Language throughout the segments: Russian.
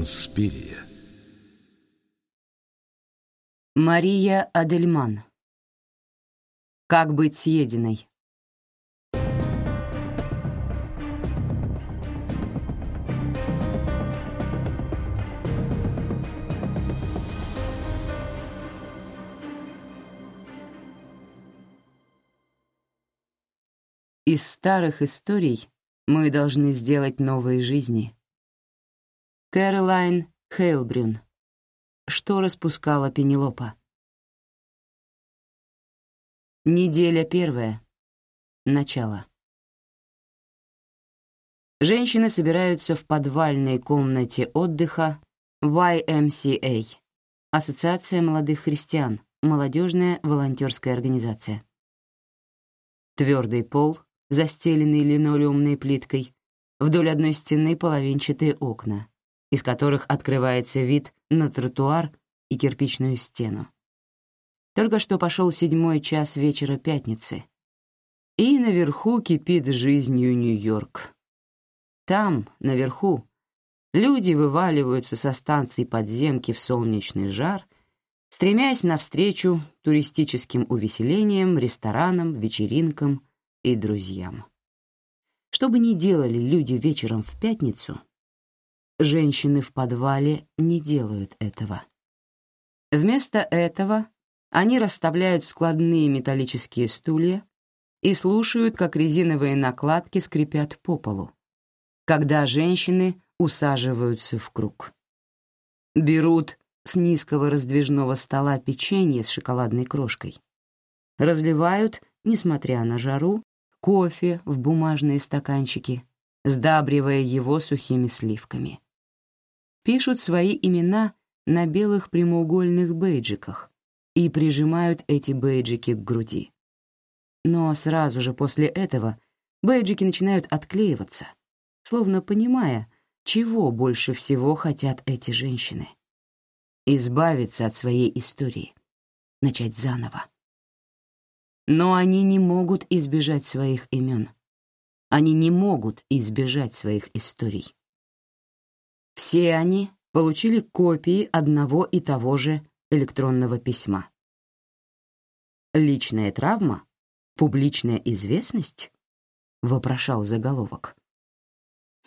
Инспирия. Мария Адельман. Как быть съеденной? Из старых историй мы должны сделать новые жизни. Кэролайн Хейлбрюн. Что распускала Пенелопа? Неделя первая. Начало. Женщины собираются в подвальной комнате отдыха YMCA, Ассоциация молодых христиан, молодежная волонтерская организация. Твердый пол, застеленный линолеумной плиткой, вдоль одной стены половинчатые окна, из которых открывается вид на тротуар и кирпичную стену. Только что пошел седьмой час вечера пятницы, и наверху кипит жизнью Нью-Йорк. Там, наверху, люди вываливаются со станций подземки в солнечный жар, стремясь навстречу туристическим увеселениям, ресторанам, вечеринкам и друзьям. Что бы ни делали люди вечером в пятницу, женщины в подвале не делают этого. Вместо этого они расставляют складные металлические стулья и слушают, как резиновые накладки скрипят по полу, когда женщины усаживаются в круг. Берут с низкого раздвижного стола печенье с шоколадной крошкой, разливают, несмотря на жару, кофе в бумажные стаканчики, сдабривая его сухими сливками. Пишут свои имена на белых прямоугольных бейджиках и прижимают эти бейджики к груди. Но сразу же после этого бейджики начинают отклеиваться, словно понимая, чего больше всего хотят эти женщины. Избавиться от своей истории, начать заново. Но они не могут избежать своих имен. Они не могут избежать своих историй. Все они получили копии одного и того же электронного письма. «Личная травма? Публичная известность?» — вопрошал заголовок.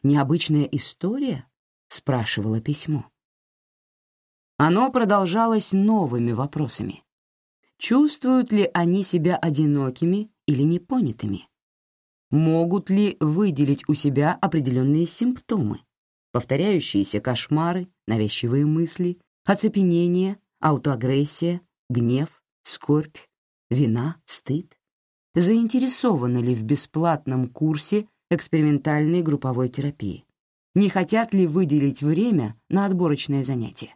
«Необычная история?» — спрашивало письмо. Оно продолжалось новыми вопросами. Чувствуют ли они себя одинокими или непонятыми? Могут ли выделить у себя определенные симптомы? Повторяющиеся кошмары, навязчивые мысли, оцепенение, аутоагрессия, гнев, скорбь, вина, стыд? Заинтересованы ли в бесплатном курсе экспериментальной групповой терапии? Не хотят ли выделить время на отборочное занятие?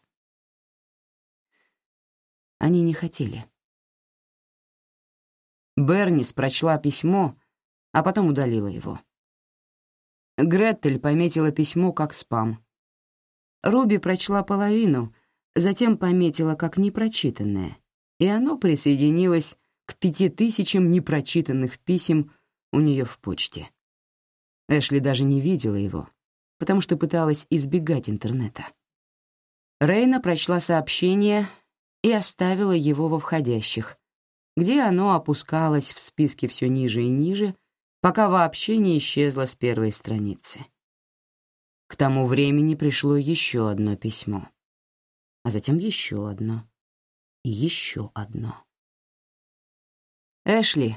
Они не хотели. Бернис прочла письмо, а потом удалила его. Гретель пометила письмо как спам. Руби прочла половину, затем пометила как непрочитанное, и оно присоединилось к пяти тысячам непрочитанных писем у нее в почте. Эшли даже не видела его, потому что пыталась избегать интернета. Рейна прочла сообщение и оставила его во входящих, где оно опускалось в списке все ниже и ниже, пока вообще не исчезло с первой страницы. К тому времени пришло еще одно письмо, а затем еще одно и еще одно. Эшли,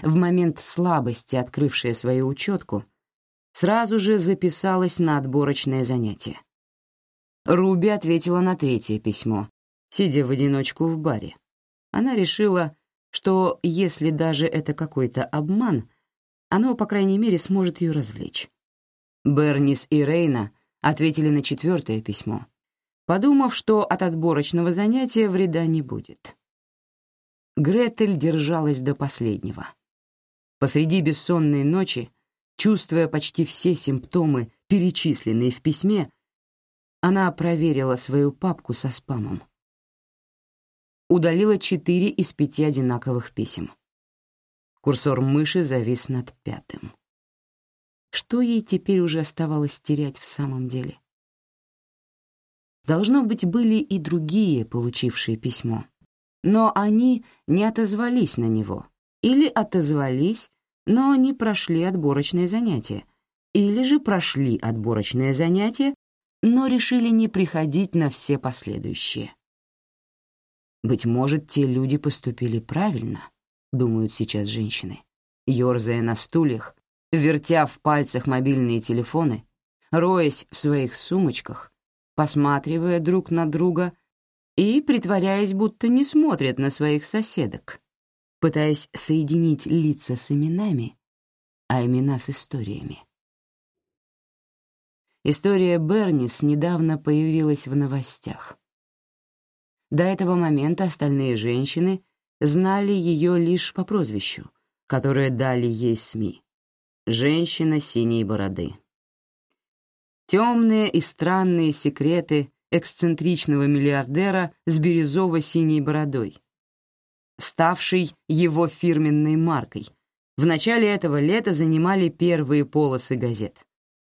в момент слабости открывшая свою учетку, сразу же записалась на отборочное занятие. Руби ответила на третье письмо, сидя в одиночку в баре. Она решила, что если даже это какой-то обман, оно, по крайней мере, сможет ее развлечь. Бернис и Рейна ответили на четвертое письмо, подумав, что от отборочного занятия вреда не будет. Гретель держалась до последнего. Посреди бессонной ночи, чувствуя почти все симптомы, перечисленные в письме, она проверила свою папку со спамом удалила четыре из пяти одинаковых писем. Курсор мыши завис над пятым. Что ей теперь уже оставалось терять в самом деле? Должно быть, были и другие, получившие письмо. Но они не отозвались на него. Или отозвались, но не прошли отборочное занятие. Или же прошли отборочное занятие, но решили не приходить на все последующие. Быть может, те люди поступили правильно, думают сейчас женщины, ерзая на стульях, вертя в пальцах мобильные телефоны, роясь в своих сумочках, посматривая друг на друга и притворяясь, будто не смотрят на своих соседок, пытаясь соединить лица с именами, а имена с историями. История Бернис недавно появилась в новостях. До этого момента остальные женщины знали ее лишь по прозвищу, которое дали ей СМИ — «Женщина синей бороды». Темные и странные секреты эксцентричного миллиардера с бирюзово-синей бородой, ставшей его фирменной маркой, в начале этого лета занимали первые полосы газет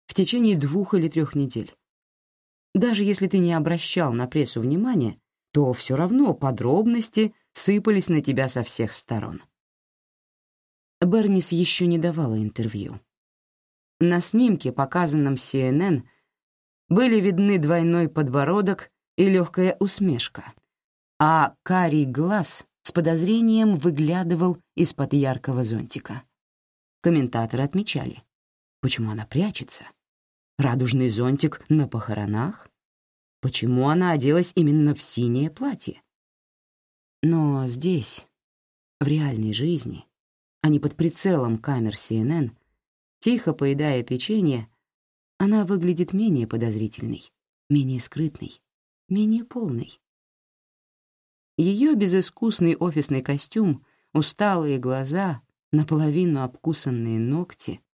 в течение двух или трех недель. Даже если ты не обращал на прессу внимания, то все равно подробности сыпались на тебя со всех сторон. Бернис еще не давала интервью. На снимке, показанном CNN, были видны двойной подбородок и легкая усмешка, а карий глаз с подозрением выглядывал из-под яркого зонтика. Комментаторы отмечали, почему она прячется. Радужный зонтик на похоронах? Почему она оделась именно в синее платье? Но здесь, в реальной жизни, а не под прицелом камер CNN, тихо поедая печенье, она выглядит менее подозрительной, менее скрытной, менее полной. Ее безыскусный офисный костюм, усталые глаза, наполовину обкусанные ногти —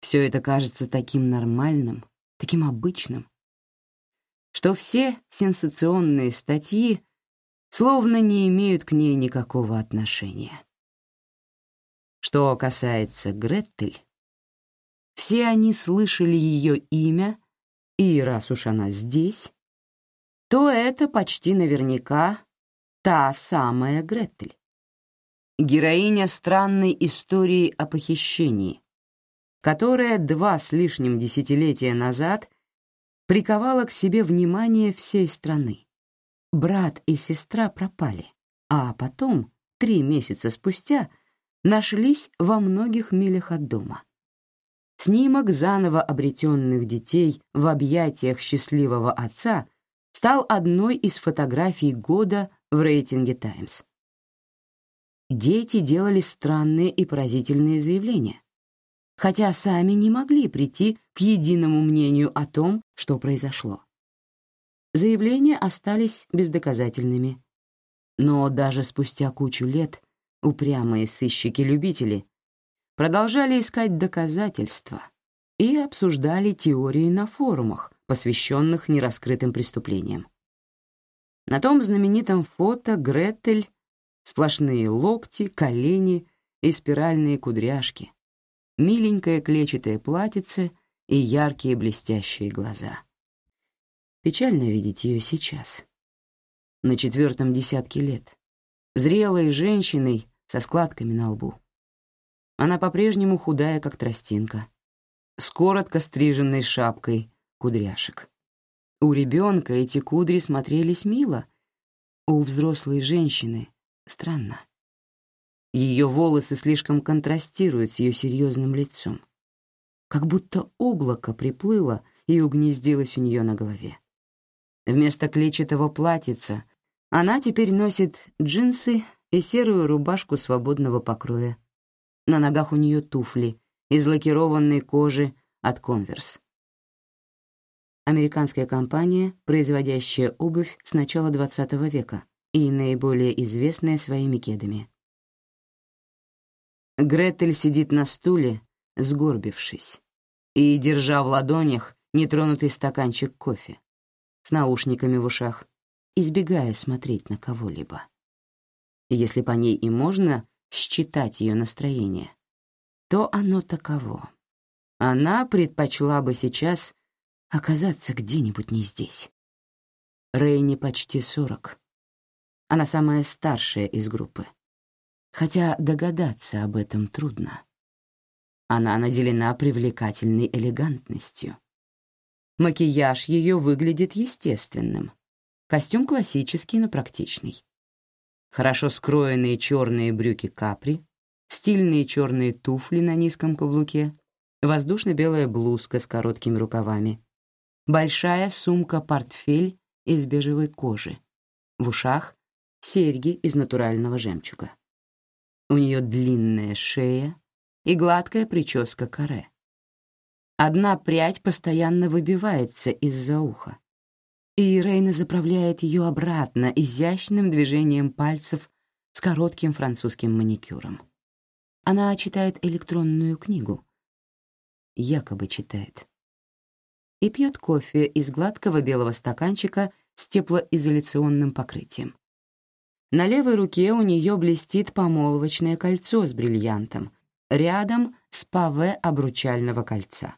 все это кажется таким нормальным, таким обычным, что все сенсационные статьи словно не имеют к ней никакого отношения. Что касается Греттель, все они слышали ее имя, и раз уж она здесь, то это почти наверняка та самая Греттель. Героиня странной истории о похищении, которая два с лишним десятилетия назад приковала к себе внимание всей страны. Брат и сестра пропали, а потом, три месяца спустя, нашлись во многих милях от дома. Снимок заново обретенных детей в объятиях счастливого отца стал одной из фотографий года в рейтинге «Таймс». Дети делали странные и поразительные заявления, хотя сами не могли прийти к единому мнению о том, что произошло. Заявления остались бездоказательными. Но даже спустя кучу лет упрямые сыщики-любители продолжали искать доказательства и обсуждали теории на форумах, посвященных нераскрытым преступлениям. На том знаменитом фото Гретель сплошные локти, колени и спиральные кудряшки, миленькое клетчатое платьице и яркие блестящие глаза. Печально видеть ее сейчас, на четвертом десятке лет, зрелой женщиной со складками на лбу. Она по-прежнему худая, как тростинка, с коротко стриженной шапкой кудряшек. У ребенка эти кудри смотрелись мило, у взрослой женщины — странно. Ее волосы слишком контрастируют с ее серьезным лицом. Как будто облако приплыло и угнездилось у нее на голове. Вместо клетчатого платьица она теперь носит джинсы и серую рубашку свободного покроя. На ногах у нее туфли из лакированной кожи от «Конверс». Американская компания, производящая обувь с начала XX века и наиболее известная своими кедами. Гретель сидит на стуле, сгорбившись, и, держа в ладонях нетронутый стаканчик кофе, с наушниками в ушах, избегая смотреть на кого-либо. Если по ней и можно считать ее настроение, то оно таково. Она предпочла бы сейчас оказаться где-нибудь не здесь. Рейни почти сорок. Она самая старшая из группы. Хотя догадаться об этом трудно. Она наделена привлекательной элегантностью. Макияж ее выглядит естественным. Костюм классический, но практичный. Хорошо скроенные черные брюки капри, стильные черные туфли на низком каблуке, воздушно-белая блузка с короткими рукавами, большая сумка-портфель из бежевой кожи, в ушах — серьги из натурального жемчуга. У нее длинная шея и гладкая прическа каре. Одна прядь постоянно выбивается из-за уха, и Рейна заправляет ее обратно изящным движением пальцев с коротким французским маникюром. Она читает электронную книгу. Якобы читает. И пьет кофе из гладкого белого стаканчика с теплоизоляционным покрытием. На левой руке у нее блестит помолвочное кольцо с бриллиантом, рядом с паве обручального кольца.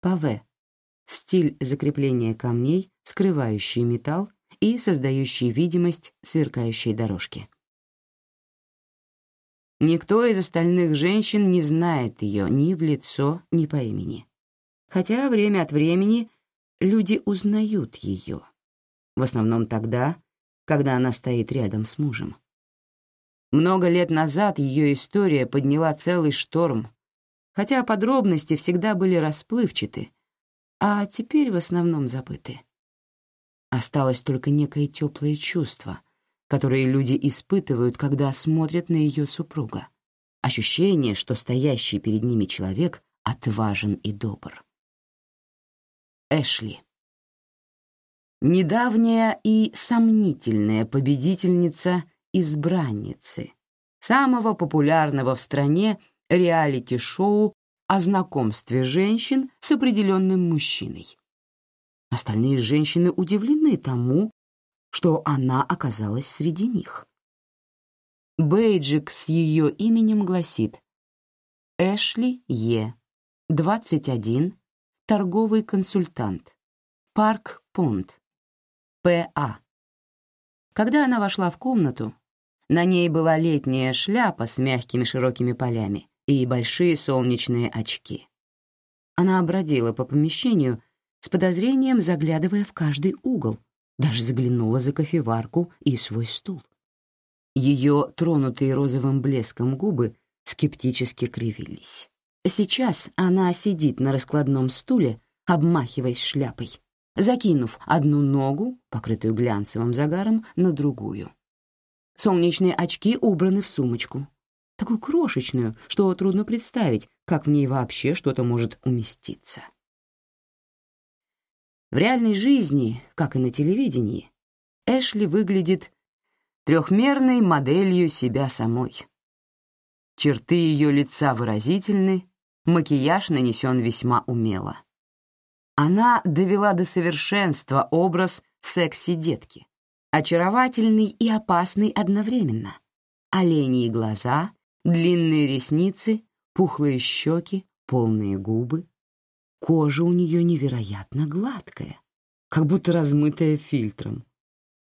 Паве — стиль закрепления камней, скрывающий металл и создающий видимость сверкающей дорожки. Никто из остальных женщин не знает ее ни в лицо, ни по имени. Хотя время от времени люди узнают ее. В основном тогда, когда она стоит рядом с мужем. Много лет назад ее история подняла целый шторм, хотя подробности всегда были расплывчаты, а теперь в основном забыты. Осталось только некое теплое чувство — которые люди испытывают, когда смотрят на ее супруга. Ощущение, что стоящий перед ними человек отважен и добр. Эшли. Недавняя и сомнительная победительница избранницы самого популярного в стране реалити-шоу о знакомстве женщин с определенным мужчиной. Остальные женщины удивлены тому, что она оказалась среди них. Бейджик с ее именем гласит Эшли Е, 21, торговый консультант, Парк Понт, П.А. Когда она вошла в комнату, на ней была летняя шляпа с мягкими широкими полями и большие солнечные очки. Она обродила по помещению с подозрением, заглядывая в каждый угол, даже заглянула за кофеварку и свой стул. Ее тронутые розовым блеском губы скептически кривились. Сейчас она сидит на раскладном стуле, обмахиваясь шляпой, закинув одну ногу, покрытую глянцевым загаром, на другую. Солнечные очки убраны в сумочку, такую крошечную, что трудно представить, как в ней вообще что-то может уместиться. В реальной жизни, как и на телевидении, Эшли выглядит трехмерной моделью себя самой. Черты ее лица выразительны, макияж нанесен весьма умело. Она довела до совершенства образ секси-детки, очаровательный и опасный одновременно. Оленьи глаза, длинные ресницы, пухлые щеки, полные губы, Кожа у нее невероятно гладкая, как будто размытая фильтром.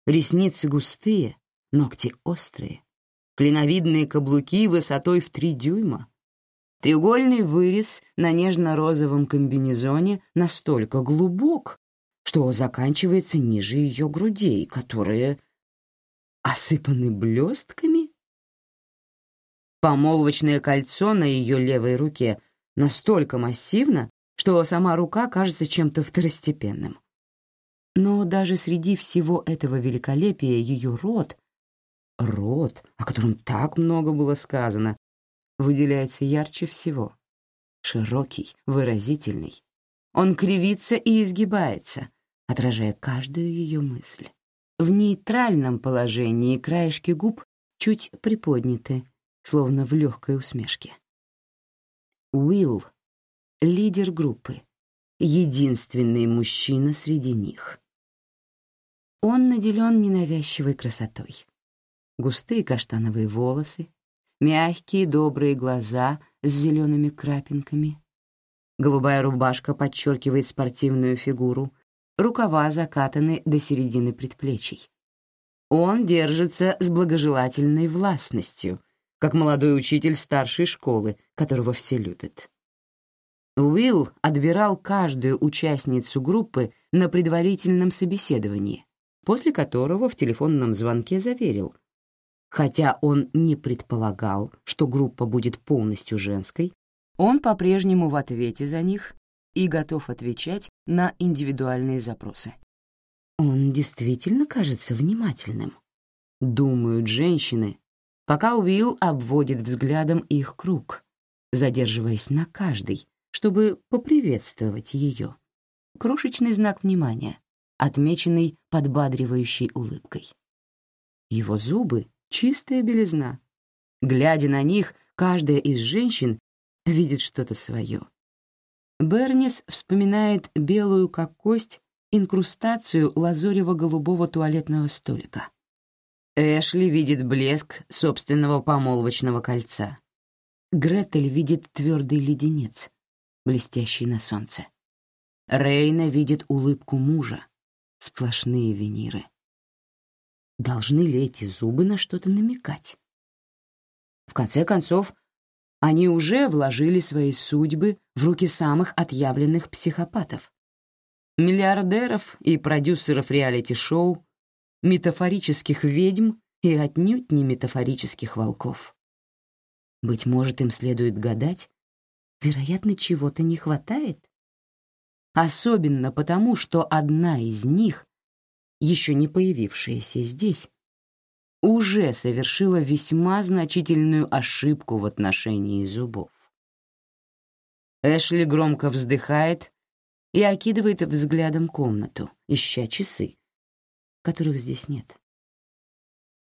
Ресницы густые, ногти острые, клиновидные каблуки высотой в три дюйма. Треугольный вырез на нежно-розовом комбинезоне настолько глубок, что заканчивается ниже ее грудей, которые осыпаны блестками. Помолвочное кольцо на ее левой руке настолько массивно, что сама рука кажется чем-то второстепенным. Но даже среди всего этого великолепия ее рот, рот, о котором так много было сказано, выделяется ярче всего. Широкий, выразительный. Он кривится и изгибается, отражая каждую ее мысль. В нейтральном положении краешки губ чуть приподняты, словно в легкой усмешке. Уилл лидер группы, единственный мужчина среди них. Он наделен ненавязчивой красотой. Густые каштановые волосы, мягкие добрые глаза с зелеными крапинками. Голубая рубашка подчеркивает спортивную фигуру, рукава закатаны до середины предплечий. Он держится с благожелательной властностью, как молодой учитель старшей школы, которого все любят. Уилл отбирал каждую участницу группы на предварительном собеседовании, после которого в телефонном звонке заверил, хотя он не предполагал, что группа будет полностью женской, он по-прежнему в ответе за них и готов отвечать на индивидуальные запросы. Он действительно кажется внимательным, думают женщины, пока Уилл обводит взглядом их круг, задерживаясь на каждой, чтобы поприветствовать ее. Крошечный знак внимания, отмеченный подбадривающей улыбкой. Его зубы — чистая белизна. Глядя на них, каждая из женщин видит что-то свое. Бернис вспоминает белую как кость инкрустацию лазорево-голубого туалетного столика. Эшли видит блеск собственного помолвочного кольца. Гретель видит твердый леденец, блестящий на солнце. Рейна видит улыбку мужа, сплошные виниры. Должны ли эти зубы на что-то намекать? В конце концов, они уже вложили свои судьбы в руки самых отъявленных психопатов. Миллиардеров и продюсеров реалити-шоу, метафорических ведьм и отнюдь не метафорических волков. Быть может, им следует гадать, вероятно, чего-то не хватает? Особенно потому, что одна из них, еще не появившаяся здесь, уже совершила весьма значительную ошибку в отношении зубов. Эшли громко вздыхает и окидывает взглядом комнату, ища часы, которых здесь нет.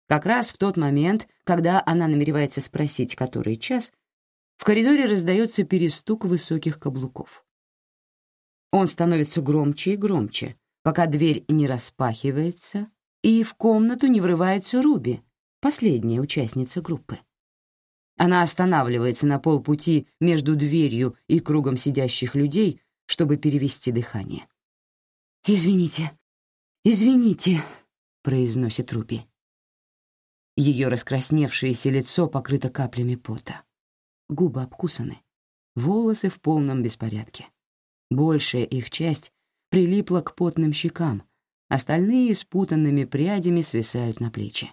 Как раз в тот момент, когда она намеревается спросить, который час, в коридоре раздается перестук высоких каблуков. Он становится громче и громче, пока дверь не распахивается, и в комнату не врывается Руби, последняя участница группы. Она останавливается на полпути между дверью и кругом сидящих людей, чтобы перевести дыхание. «Извините, извините», — произносит Руби. Ее раскрасневшееся лицо покрыто каплями пота губы обкусаны, волосы в полном беспорядке. Большая их часть прилипла к потным щекам, остальные спутанными прядями свисают на плечи.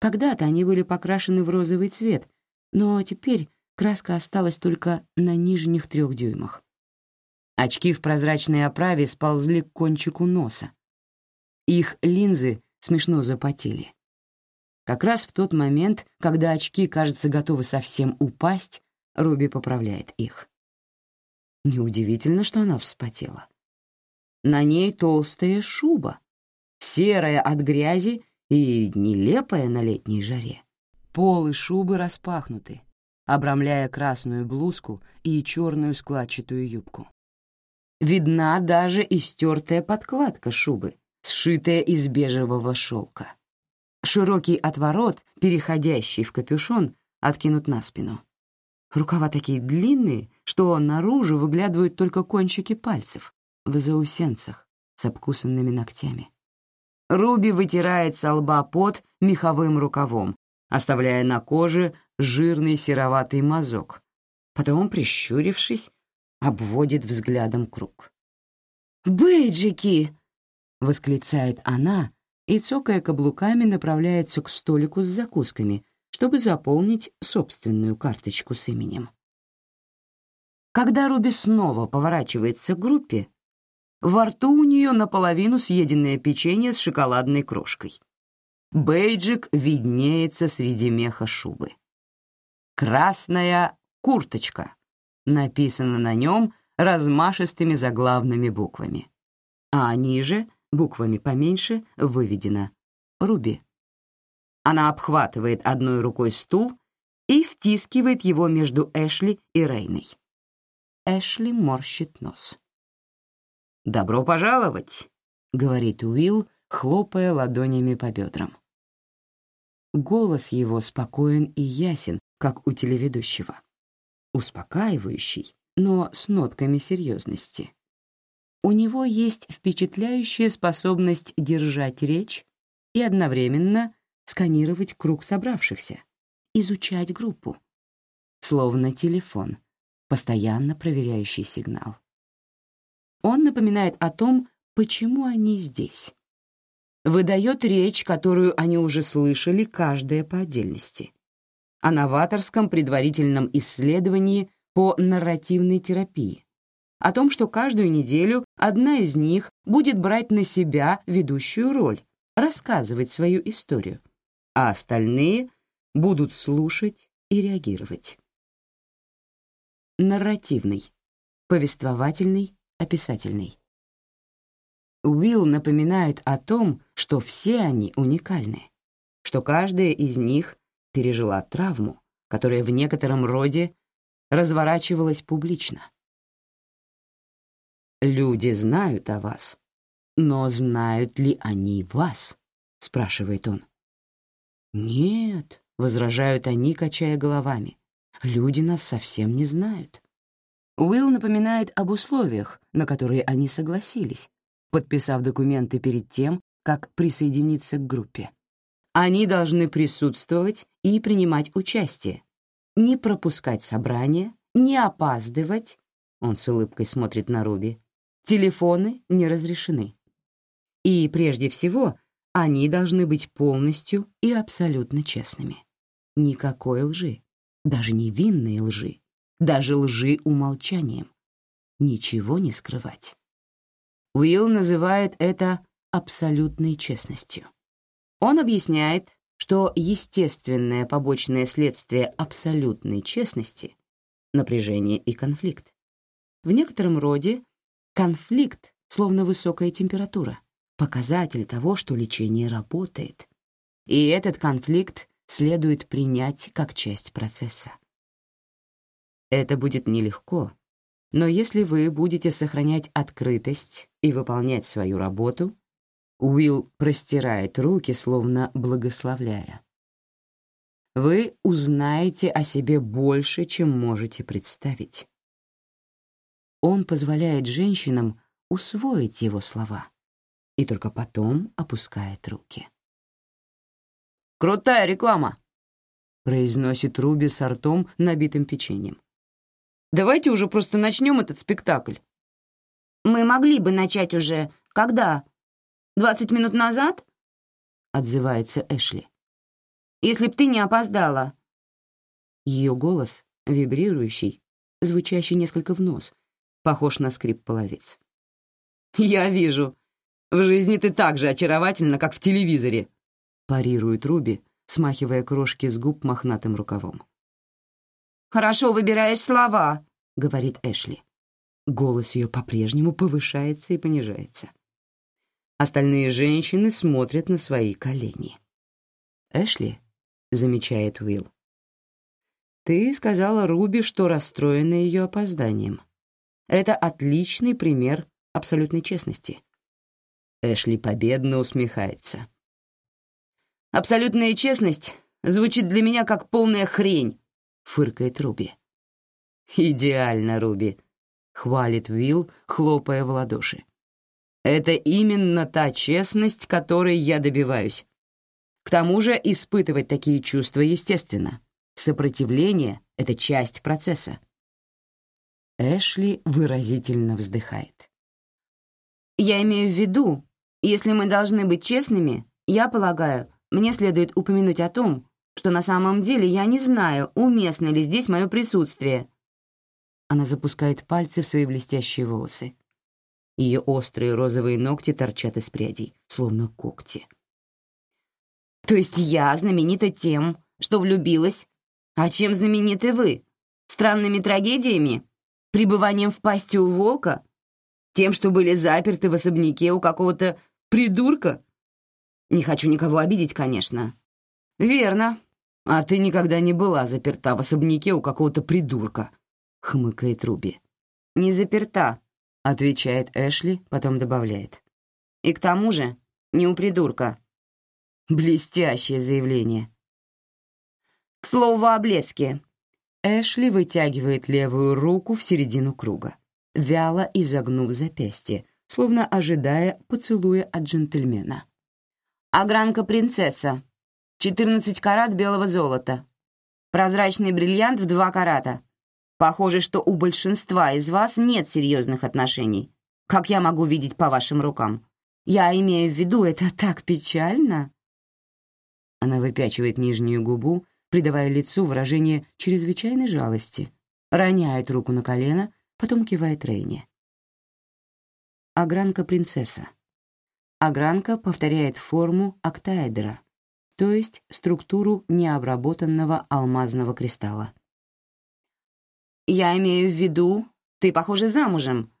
Когда-то они были покрашены в розовый цвет, но теперь краска осталась только на нижних трех дюймах. Очки в прозрачной оправе сползли к кончику носа. Их линзы смешно запотели. Как раз в тот момент, когда очки, кажется, готовы совсем упасть, Руби поправляет их. Неудивительно, что она вспотела. На ней толстая шуба, серая от грязи и нелепая на летней жаре. Полы шубы распахнуты, обрамляя красную блузку и черную складчатую юбку. Видна даже истертая подкладка шубы, сшитая из бежевого шелка. Широкий отворот, переходящий в капюшон, откинут на спину. Рукава такие длинные, что наружу выглядывают только кончики пальцев, в заусенцах с обкусанными ногтями. Руби вытирает со лба пот меховым рукавом, оставляя на коже жирный сероватый мазок. Потом, прищурившись, обводит взглядом круг. «Бейджики!» — восклицает она, и, цокая каблуками, направляется к столику с закусками, чтобы заполнить собственную карточку с именем. Когда Руби снова поворачивается к группе, во рту у нее наполовину съеденное печенье с шоколадной крошкой. Бейджик виднеется среди меха шубы. «Красная курточка» написано на нем размашистыми заглавными буквами, а ниже буквами поменьше, выведено «Руби». Она обхватывает одной рукой стул и втискивает его между Эшли и Рейной. Эшли морщит нос. «Добро пожаловать», — говорит Уилл, хлопая ладонями по бедрам. Голос его спокоен и ясен, как у телеведущего. Успокаивающий, но с нотками серьезности. У него есть впечатляющая способность держать речь и одновременно сканировать круг собравшихся, изучать группу, словно телефон, постоянно проверяющий сигнал. Он напоминает о том, почему они здесь. Выдает речь, которую они уже слышали, каждая по отдельности. О новаторском предварительном исследовании по нарративной терапии. О том, что каждую неделю одна из них будет брать на себя ведущую роль, рассказывать свою историю, а остальные будут слушать и реагировать. Нарративный, повествовательный, описательный. Уилл напоминает о том, что все они уникальны, что каждая из них пережила травму, которая в некотором роде разворачивалась публично. «Люди знают о вас, но знают ли они вас?» — спрашивает он. «Нет», — возражают они, качая головами, — «люди нас совсем не знают». Уилл напоминает об условиях, на которые они согласились, подписав документы перед тем, как присоединиться к группе. Они должны присутствовать и принимать участие, не пропускать собрания, не опаздывать, он с улыбкой смотрит на Руби, телефоны не разрешены. И прежде всего, они должны быть полностью и абсолютно честными. Никакой лжи, даже невинной лжи, даже лжи умолчанием. Ничего не скрывать. Уилл называет это абсолютной честностью. Он объясняет, что естественное побочное следствие абсолютной честности — напряжение и конфликт. В некотором роде конфликт словно высокая температура показатель того, что лечение работает. И этот конфликт следует принять как часть процесса. Это будет нелегко, но если вы будете сохранять открытость и выполнять свою работу, Уилл простирает руки, словно благословляя. Вы узнаете о себе больше, чем можете представить. Он позволяет женщинам усвоить его слова и только потом опускает руки. «Крутая реклама!» — произносит Руби с ртом, набитым печеньем. «Давайте уже просто начнем этот спектакль». «Мы могли бы начать уже. Когда? Двадцать минут назад?» — отзывается Эшли. «Если б ты не опоздала». Ее голос, вибрирующий, звучащий несколько в нос, похож на скрип половиц. «Я вижу. В жизни ты так же очаровательна, как в телевизоре», — парирует Руби, смахивая крошки с губ мохнатым рукавом. «Хорошо выбираешь слова», — говорит Эшли. Голос ее по-прежнему повышается и понижается. Остальные женщины смотрят на свои колени. «Эшли», — замечает Уилл, — «ты сказала Руби, что расстроена ее опозданием. Это отличный пример абсолютной честности. Эшли победно усмехается. «Абсолютная честность звучит для меня как полная хрень», — фыркает Руби. «Идеально, Руби», — хвалит Уилл, хлопая в ладоши. «Это именно та честность, которой я добиваюсь. К тому же испытывать такие чувства естественно. Сопротивление — это часть процесса». Эшли выразительно вздыхает. «Я имею в виду, если мы должны быть честными, я полагаю, мне следует упомянуть о том, что на самом деле я не знаю, уместно ли здесь мое присутствие». Она запускает пальцы в свои блестящие волосы. Ее острые розовые ногти торчат из прядей, словно когти. «То есть я знаменита тем, что влюбилась? А чем знамениты вы? Странными трагедиями? Пребыванием в пасти у волка? Тем, что были заперты в особняке у какого-то придурка? Не хочу никого обидеть, конечно. Верно. А ты никогда не была заперта в особняке у какого-то придурка, хмыкает Руби. Не заперта, отвечает Эшли, потом добавляет. И к тому же не у придурка. Блестящее заявление. К слову о блеске. Эшли вытягивает левую руку в середину круга. вяло изогнув запястье, словно ожидая поцелуя от джентльмена. «Огранка принцесса. 14 карат белого золота. Прозрачный бриллиант в 2 карата. Похоже, что у большинства из вас нет серьезных отношений. Как я могу видеть по вашим рукам? Я имею в виду, это так печально». Она выпячивает нижнюю губу, придавая лицу выражение чрезвычайной жалости, роняет руку на колено, потом кивает Рейне. Огранка принцесса. Огранка повторяет форму октаэдра, то есть структуру необработанного алмазного кристалла. «Я имею в виду, ты, похоже, замужем.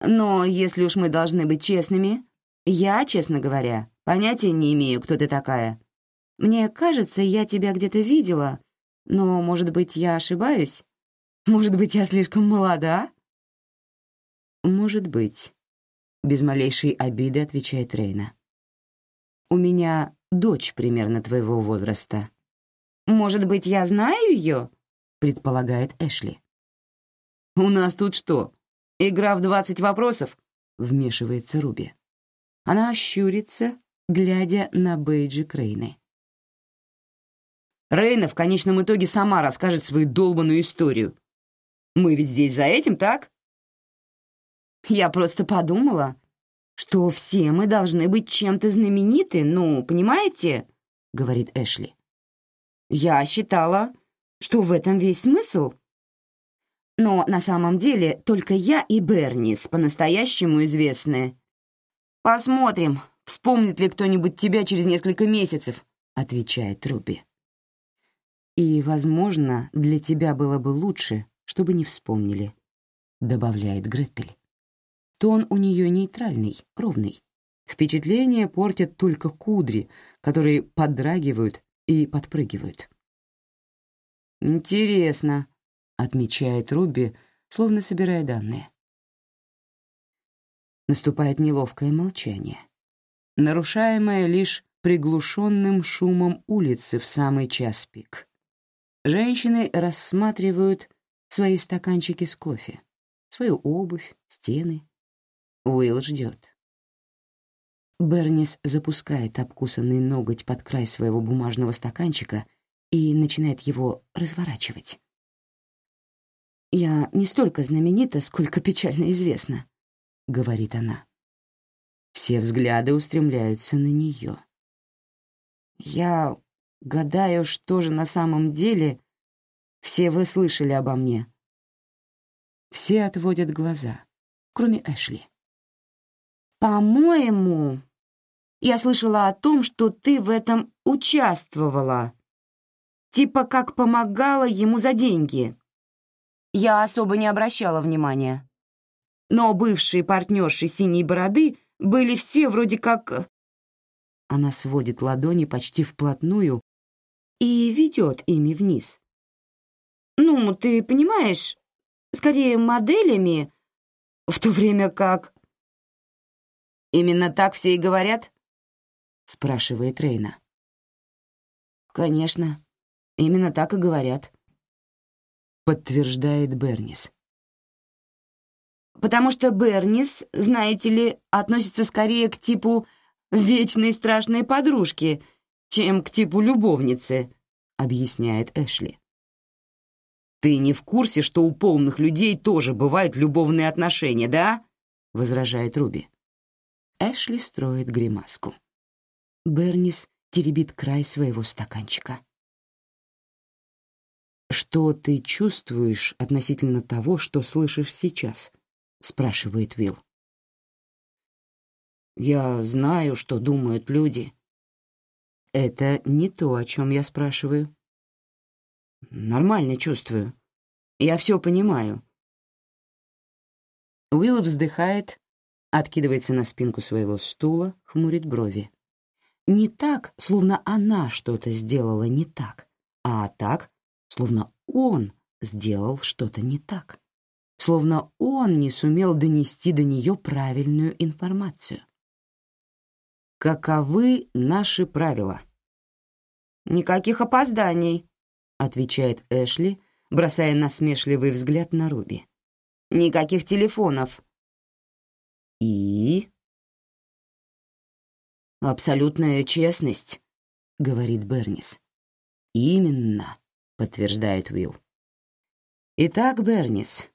Но если уж мы должны быть честными, я, честно говоря, понятия не имею, кто ты такая. Мне кажется, я тебя где-то видела, но, может быть, я ошибаюсь? Может быть, я слишком молода?» «Может быть», — без малейшей обиды отвечает Рейна. «У меня дочь примерно твоего возраста». «Может быть, я знаю ее?» — предполагает Эшли. «У нас тут что, игра в двадцать вопросов?» — вмешивается Руби. Она ощурится, глядя на бейджи Рейны. Рейна в конечном итоге сама расскажет свою долбанную историю. Мы ведь здесь за этим, так? Я просто подумала, что все мы должны быть чем-то знамениты, ну, понимаете? — говорит Эшли. Я считала, что в этом весь смысл. Но на самом деле только я и Бернис по-настоящему известны. Посмотрим, вспомнит ли кто-нибудь тебя через несколько месяцев, — отвечает Руби. «И, возможно, для тебя было бы лучше, чтобы не вспомнили», — добавляет Гретель. Тон у нее нейтральный, ровный. Впечатление портят только кудри, которые подрагивают и подпрыгивают. «Интересно», — отмечает Руби, словно собирая данные. Наступает неловкое молчание, нарушаемое лишь приглушенным шумом улицы в самый час пик. Женщины рассматривают свои стаканчики с кофе, свою обувь, стены. Уилл ждет. Бернис запускает обкусанный ноготь под край своего бумажного стаканчика и начинает его разворачивать. «Я не столько знаменита, сколько печально известна», — говорит она. Все взгляды устремляются на нее. «Я Гадаю, что же на самом деле все вы слышали обо мне. Все отводят глаза, кроме Эшли. «По-моему, я слышала о том, что ты в этом участвовала. Типа как помогала ему за деньги. Я особо не обращала внимания. Но бывшие партнерши «Синей бороды» были все вроде как...» Она сводит ладони почти вплотную и ведет ими вниз. Ну, ты понимаешь, скорее моделями, в то время как... «Именно так все и говорят?» — спрашивает Рейна. «Конечно, именно так и говорят», — подтверждает Бернис. «Потому что Бернис, знаете ли, относится скорее к типу вечной страшной подружки — чем к типу любовницы», — объясняет Эшли. «Ты не в курсе, что у полных людей тоже бывают любовные отношения, да?» — возражает Руби. Эшли строит гримаску. Бернис теребит край своего стаканчика. «Что ты чувствуешь относительно того, что слышишь сейчас?» — спрашивает Уилл. «Я знаю, что думают люди», это не то, о чем я спрашиваю. Нормально чувствую. Я все понимаю. Уилл вздыхает, откидывается на спинку своего стула, хмурит брови. Не так, словно она что-то сделала не так, а так, словно он сделал что-то не так. Словно он не сумел донести до нее правильную информацию. «Каковы наши правила?» «Никаких опозданий», — отвечает Эшли, бросая насмешливый взгляд на Руби. Никаких телефонов. И? Абсолютная честность, говорит Бернис. Именно, подтверждает Уилл. Итак, Бернис,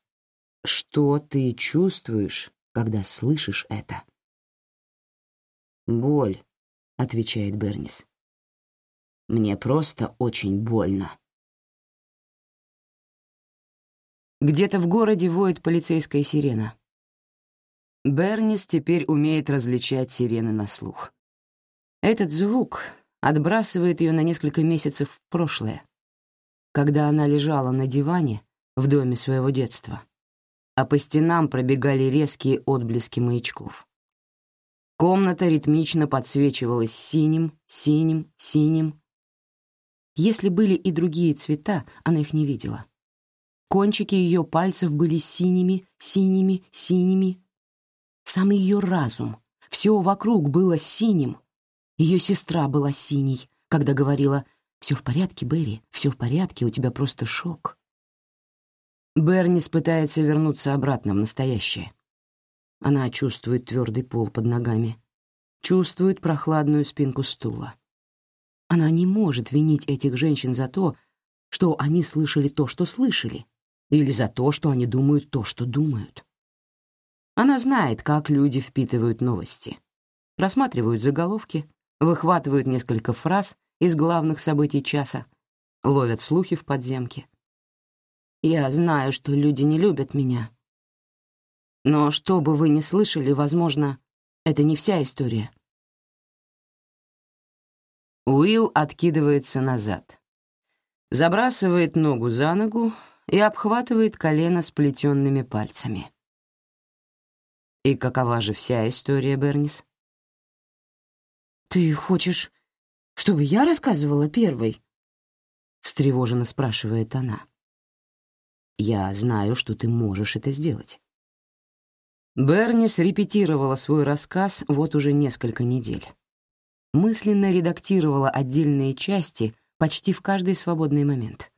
что ты чувствуешь, когда слышишь это? Боль, отвечает Бернис. Мне просто очень больно. Где-то в городе воет полицейская сирена. Бернис теперь умеет различать сирены на слух. Этот звук отбрасывает ее на несколько месяцев в прошлое, когда она лежала на диване в доме своего детства, а по стенам пробегали резкие отблески маячков. Комната ритмично подсвечивалась синим, синим, синим. Если были и другие цвета, она их не видела. Кончики ее пальцев были синими, синими, синими. Сам ее разум, все вокруг было синим. Ее сестра была синей, когда говорила «Все в порядке, Берри, все в порядке, у тебя просто шок». Бернис пытается вернуться обратно в настоящее. Она чувствует твердый пол под ногами, чувствует прохладную спинку стула. Она не может винить этих женщин за то, что они слышали то, что слышали, или за то, что они думают то, что думают. Она знает, как люди впитывают новости. Рассматривают заголовки, выхватывают несколько фраз из главных событий часа, ловят слухи в подземке. Я знаю, что люди не любят меня. Но что бы вы ни слышали, возможно, это не вся история. Уилл откидывается назад, забрасывает ногу за ногу и обхватывает колено сплетенными пальцами. И какова же вся история, Бернис? «Ты хочешь, чтобы я рассказывала первой?» — встревоженно спрашивает она. «Я знаю, что ты можешь это сделать». Бернис репетировала свой рассказ вот уже несколько недель. Мысленно редактировала отдельные части почти в каждый свободный момент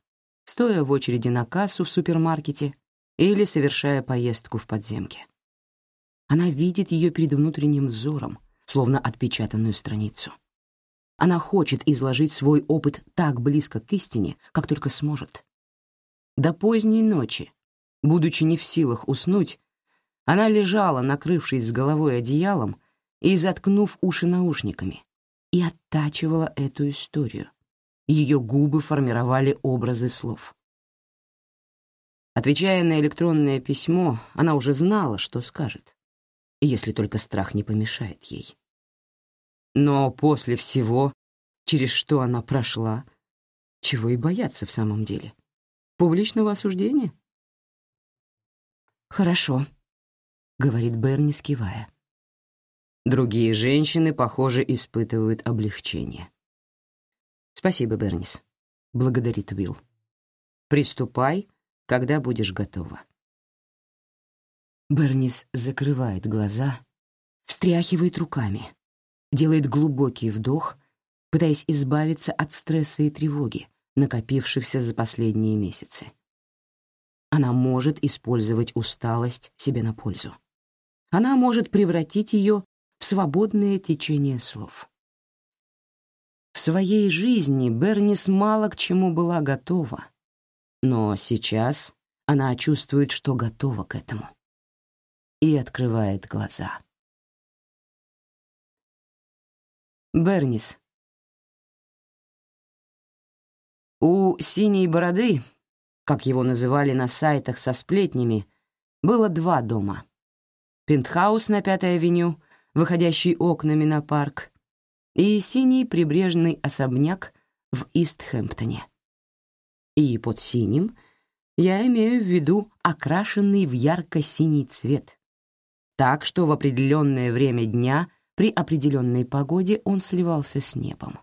стоя в очереди на кассу в супермаркете или совершая поездку в подземке. Она видит ее перед внутренним взором, словно отпечатанную страницу. Она хочет изложить свой опыт так близко к истине, как только сможет. До поздней ночи, будучи не в силах уснуть, она лежала, накрывшись с головой одеялом и заткнув уши наушниками, и оттачивала эту историю, ее губы формировали образы слов. Отвечая на электронное письмо, она уже знала, что скажет, если только страх не помешает ей. Но после всего, через что она прошла, чего и бояться в самом деле? Публичного осуждения? «Хорошо», — говорит Берни, скивая. Другие женщины, похоже, испытывают облегчение. «Спасибо, Бернис», — благодарит Уилл. «Приступай, когда будешь готова». Бернис закрывает глаза, встряхивает руками, делает глубокий вдох, пытаясь избавиться от стресса и тревоги, накопившихся за последние месяцы. Она может использовать усталость себе на пользу. Она может превратить ее в свободное течение слов. В своей жизни Бернис мало к чему была готова, но сейчас она чувствует, что готова к этому. И открывает глаза. Бернис. У «Синей бороды», как его называли на сайтах со сплетнями, было два дома. Пентхаус на Пятой авеню, выходящий окнами на парк, и синий прибрежный особняк в Истхэмптоне. И под синим я имею в виду окрашенный в ярко-синий цвет, так что в определенное время дня при определенной погоде он сливался с небом.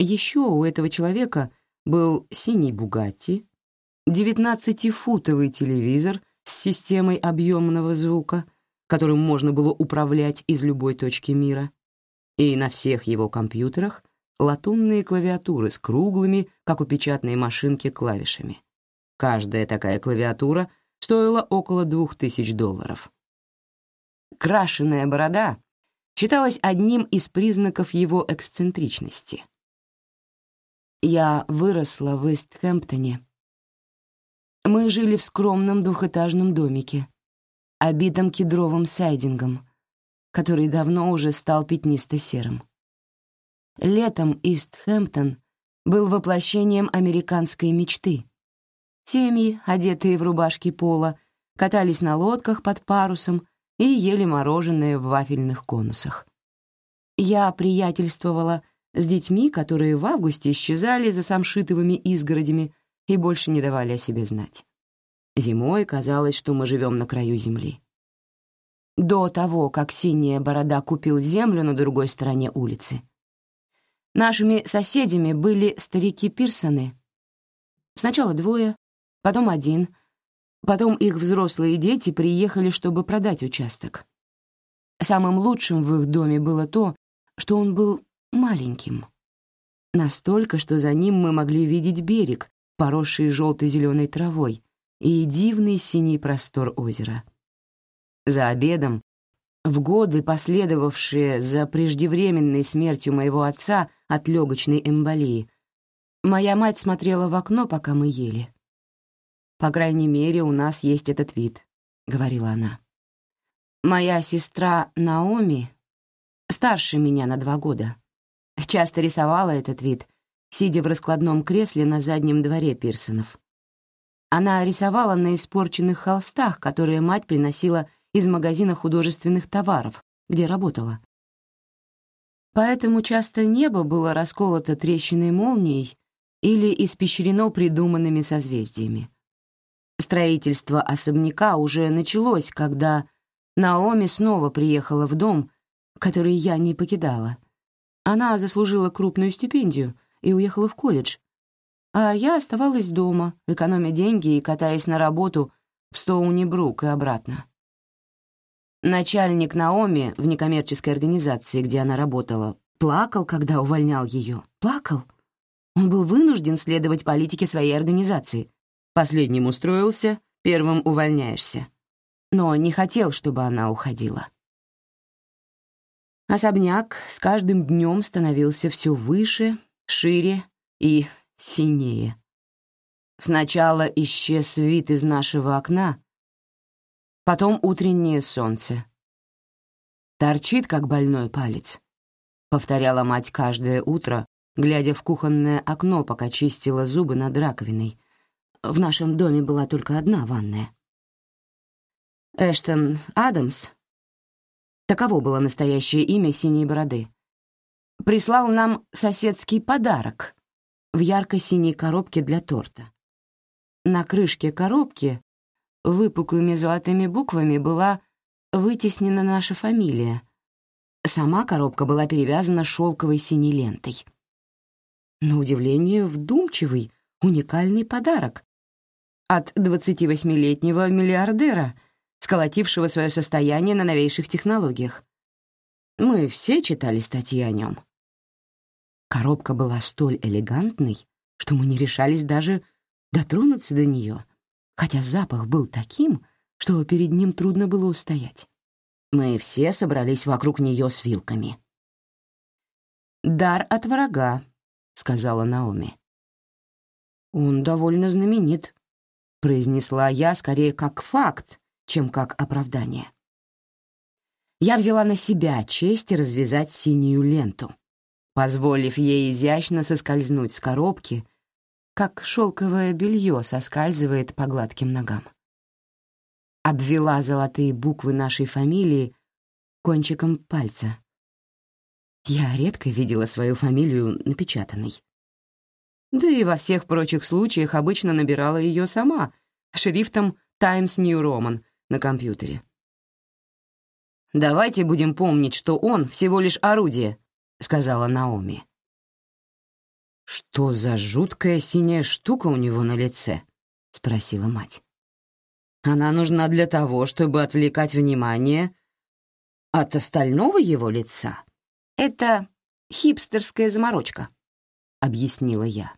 Еще у этого человека был синий «Бугатти», 19-футовый телевизор с системой объемного звука, которым можно было управлять из любой точки мира, и на всех его компьютерах латунные клавиатуры с круглыми, как у печатной машинки, клавишами. Каждая такая клавиатура стоила около двух тысяч долларов. Крашеная борода считалась одним из признаков его эксцентричности. Я выросла в Истхэмптоне. Мы жили в скромном двухэтажном домике, обитом кедровым сайдингом, который давно уже стал пятнисто-серым. Летом Истхэмптон был воплощением американской мечты. Семьи, одетые в рубашки пола, катались на лодках под парусом и ели мороженое в вафельных конусах. Я приятельствовала с детьми, которые в августе исчезали за самшитовыми изгородями и больше не давали о себе знать. Зимой казалось, что мы живем на краю земли. До того, как синяя борода купил землю на другой стороне улицы, нашими соседями были старики Пирсоны. Сначала двое, потом один — Потом их взрослые дети приехали, чтобы продать участок. Самым лучшим в их доме было то, что он был маленьким. Настолько, что за ним мы могли видеть берег, поросший желто-зеленой травой, и дивный синий простор озера. За обедом, в годы, последовавшие за преждевременной смертью моего отца от легочной эмболии, моя мать смотрела в окно, пока мы ели. По крайней мере, у нас есть этот вид», — говорила она. «Моя сестра Наоми, старше меня на два года, часто рисовала этот вид, сидя в раскладном кресле на заднем дворе Пирсонов. Она рисовала на испорченных холстах, которые мать приносила из магазина художественных товаров, где работала. Поэтому часто небо было расколото трещиной молнией или испещрено придуманными созвездиями. Строительство особняка уже началось, когда Наоми снова приехала в дом, который я не покидала. Она заслужила крупную стипендию и уехала в колледж, а я оставалась дома, экономя деньги и катаясь на работу в Стоуни-Брук и обратно. Начальник Наоми в некоммерческой организации, где она работала, плакал, когда увольнял ее. Плакал. Он был вынужден следовать политике своей организации, Последним устроился, первым увольняешься. Но не хотел, чтобы она уходила. Особняк с каждым днем становился все выше, шире и синее. Сначала исчез вид из нашего окна, потом утреннее солнце. «Торчит, как больной палец», — повторяла мать каждое утро, глядя в кухонное окно, пока чистила зубы над раковиной, в нашем доме была только одна ванная. Эштон Адамс, таково было настоящее имя синей бороды, прислал нам соседский подарок в ярко-синей коробке для торта. На крышке коробки выпуклыми золотыми буквами была вытеснена наша фамилия. Сама коробка была перевязана шелковой синей лентой. На удивление, вдумчивый, уникальный подарок, от 28-летнего миллиардера, сколотившего свое состояние на новейших технологиях. Мы все читали статьи о нем. Коробка была столь элегантной, что мы не решались даже дотронуться до нее, хотя запах был таким, что перед ним трудно было устоять. Мы все собрались вокруг нее с вилками. «Дар от врага», — сказала Наоми. «Он довольно знаменит», произнесла я скорее как факт, чем как оправдание. Я взяла на себя честь развязать синюю ленту, позволив ей изящно соскользнуть с коробки, как шелковое белье соскальзывает по гладким ногам. Обвела золотые буквы нашей фамилии кончиком пальца. Я редко видела свою фамилию напечатанной. Да и во всех прочих случаях обычно набирала ее сама, шрифтом Times New Roman на компьютере. «Давайте будем помнить, что он всего лишь орудие», — сказала Наоми. «Что за жуткая синяя штука у него на лице?» — спросила мать. «Она нужна для того, чтобы отвлекать внимание от остального его лица. Это хипстерская заморочка», — объяснила я.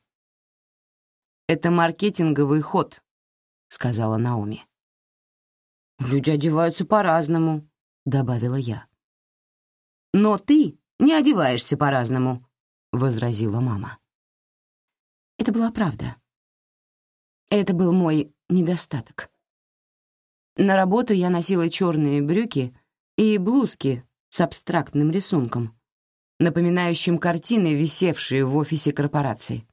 «Это маркетинговый ход», — сказала Наоми. «Люди одеваются по-разному», — добавила я. «Но ты не одеваешься по-разному», — возразила мама. Это была правда. Это был мой недостаток. На работу я носила черные брюки и блузки с абстрактным рисунком, напоминающим картины, висевшие в офисе корпорации.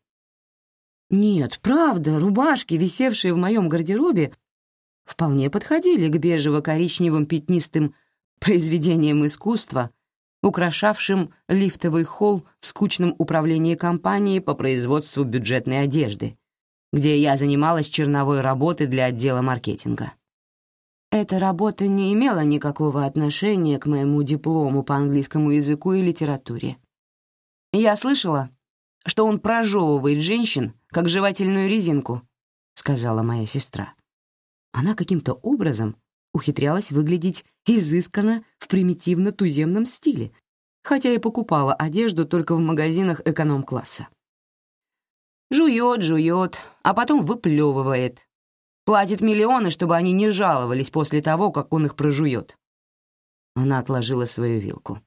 Нет, правда, рубашки, висевшие в моем гардеробе, вполне подходили к бежево-коричневым пятнистым произведениям искусства, украшавшим лифтовый холл в скучном управлении компании по производству бюджетной одежды, где я занималась черновой работой для отдела маркетинга. Эта работа не имела никакого отношения к моему диплому по английскому языку и литературе. Я слышала, что он прожевывает женщин, как жевательную резинку, сказала моя сестра. Она каким-то образом ухитрялась выглядеть изысканно в примитивно-туземном стиле, хотя и покупала одежду только в магазинах эконом-класса. Жует, жует, а потом выплевывает, Платит миллионы, чтобы они не жаловались после того, как он их прожует. Она отложила свою вилку.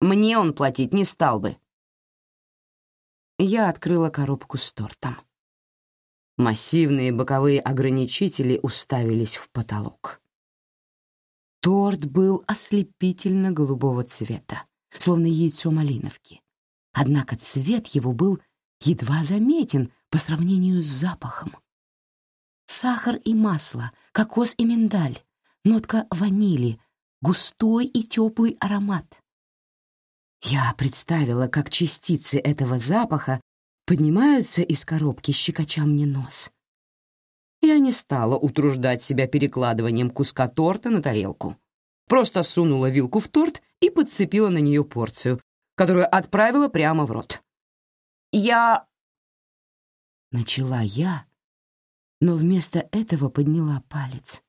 Мне он платить не стал бы. Я открыла коробку с тортом. Массивные боковые ограничители уставились в потолок. Торт был ослепительно голубого цвета, словно яйцо малиновки. Однако цвет его был едва заметен по сравнению с запахом. Сахар и масло, кокос и миндаль, нотка ванили, густой и теплый аромат. Я представила, как частицы этого запаха поднимаются из коробки, щекоча мне нос. Я не стала утруждать себя перекладыванием куска торта на тарелку. Просто сунула вилку в торт и подцепила на нее порцию, которую отправила прямо в рот. «Я...» Начала я, но вместо этого подняла палец.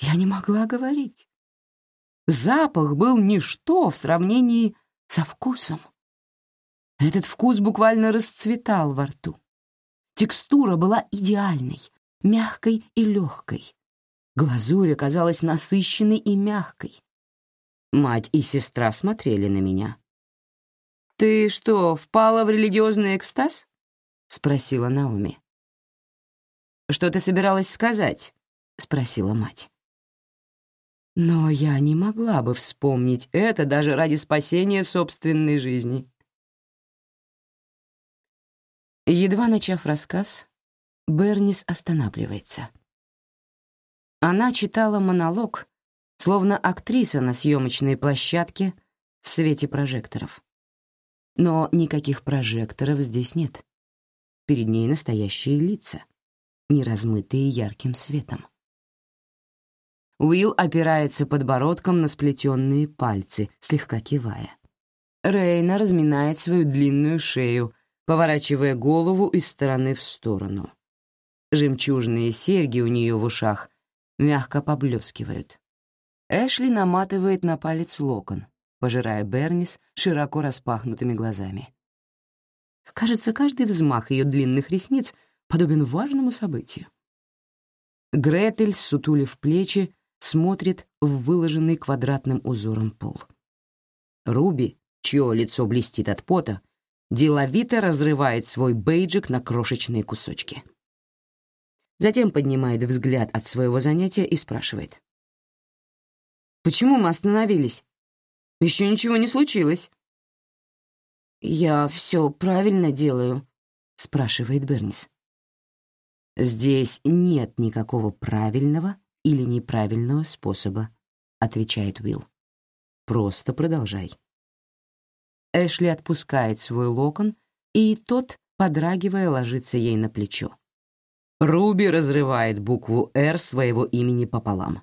Я не могла говорить. Запах был ничто в сравнении со вкусом. Этот вкус буквально расцветал во рту. Текстура была идеальной, мягкой и легкой. Глазурь оказалась насыщенной и мягкой. Мать и сестра смотрели на меня. «Ты что, впала в религиозный экстаз?» — спросила Наоми. «Что ты собиралась сказать?» — спросила мать. Но я не могла бы вспомнить это даже ради спасения собственной жизни. Едва начав рассказ, Бернис останавливается. Она читала монолог, словно актриса на съемочной площадке в свете прожекторов. Но никаких прожекторов здесь нет. Перед ней настоящие лица не размытые ярким светом. Уилл опирается подбородком на сплетенные пальцы, слегка кивая. Рейна разминает свою длинную шею, поворачивая голову из стороны в сторону. Жемчужные серьги у нее в ушах мягко поблескивают. Эшли наматывает на палец локон, пожирая Бернис широко распахнутыми глазами. Кажется, каждый взмах ее длинных ресниц — подобен важному событию. Гретель, сутулив плечи, смотрит в выложенный квадратным узором пол. Руби, чье лицо блестит от пота, деловито разрывает свой бейджик на крошечные кусочки. Затем поднимает взгляд от своего занятия и спрашивает. «Почему мы остановились? Еще ничего не случилось». «Я все правильно делаю?» — спрашивает Бернис. «Здесь нет никакого правильного или неправильного способа», — отвечает Уилл. «Просто продолжай». Эшли отпускает свой локон, и тот, подрагивая, ложится ей на плечо. Руби разрывает букву «Р» своего имени пополам.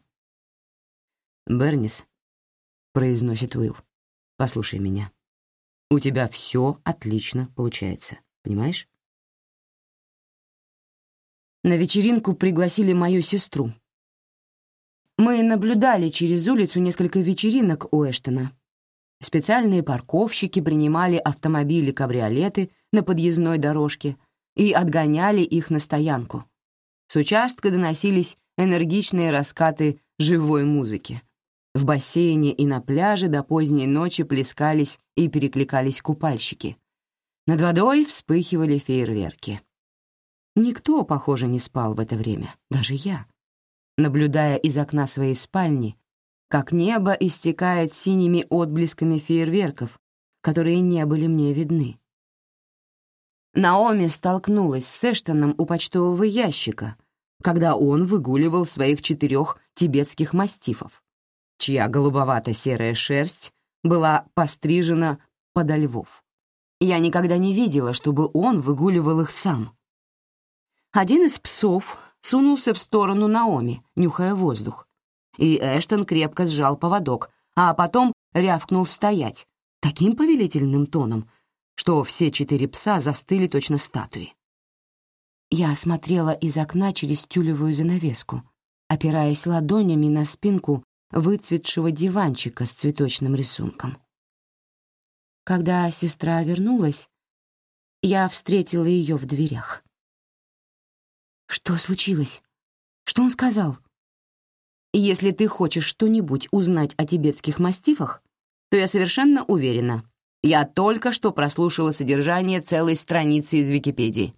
«Бернис», — произносит Уилл, — «послушай меня. У тебя все отлично получается, понимаешь?» На вечеринку пригласили мою сестру. Мы наблюдали через улицу несколько вечеринок у Эштона. Специальные парковщики принимали автомобили-кабриолеты на подъездной дорожке и отгоняли их на стоянку. С участка доносились энергичные раскаты живой музыки. В бассейне и на пляже до поздней ночи плескались и перекликались купальщики. Над водой вспыхивали фейерверки. Никто, похоже, не спал в это время, даже я. Наблюдая из окна своей спальни, как небо истекает синими отблесками фейерверков, которые не были мне видны. Наоми столкнулась с Эштоном у почтового ящика, когда он выгуливал своих четырех тибетских мастифов, чья голубовато-серая шерсть была пострижена подо львов. Я никогда не видела, чтобы он выгуливал их сам. Один из псов сунулся в сторону Наоми, нюхая воздух, и Эштон крепко сжал поводок, а потом рявкнул стоять, таким повелительным тоном, что все четыре пса застыли точно статуи. Я смотрела из окна через тюлевую занавеску, опираясь ладонями на спинку выцветшего диванчика с цветочным рисунком. Когда сестра вернулась, я встретила ее в дверях. «Что случилось? Что он сказал?» «Если ты хочешь что-нибудь узнать о тибетских мастифах, то я совершенно уверена. Я только что прослушала содержание целой страницы из Википедии.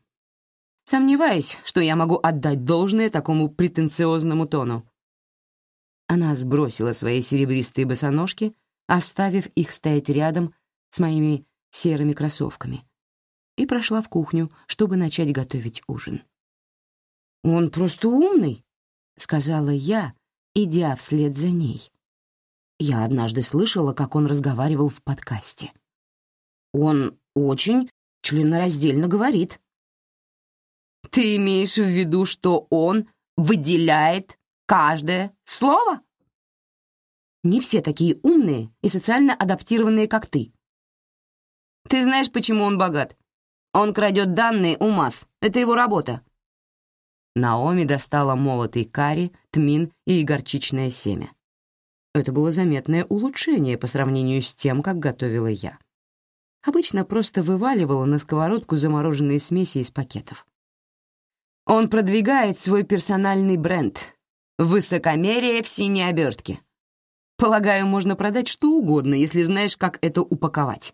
Сомневаюсь, что я могу отдать должное такому претенциозному тону. Она сбросила свои серебристые босоножки, оставив их стоять рядом с моими серыми кроссовками, и прошла в кухню, чтобы начать готовить ужин. «Он просто умный», — сказала я, идя вслед за ней. Я однажды слышала, как он разговаривал в подкасте. «Он очень членораздельно говорит», ты имеешь в виду, что он выделяет каждое слово? Не все такие умные и социально адаптированные, как ты. Ты знаешь, почему он богат? Он крадет данные у масс. Это его работа. Наоми достала молотый карри, тмин и горчичное семя. Это было заметное улучшение по сравнению с тем, как готовила я. Обычно просто вываливала на сковородку замороженные смеси из пакетов. Он продвигает свой персональный бренд «Высокомерие в синей обертке». Полагаю, можно продать что угодно, если знаешь, как это упаковать.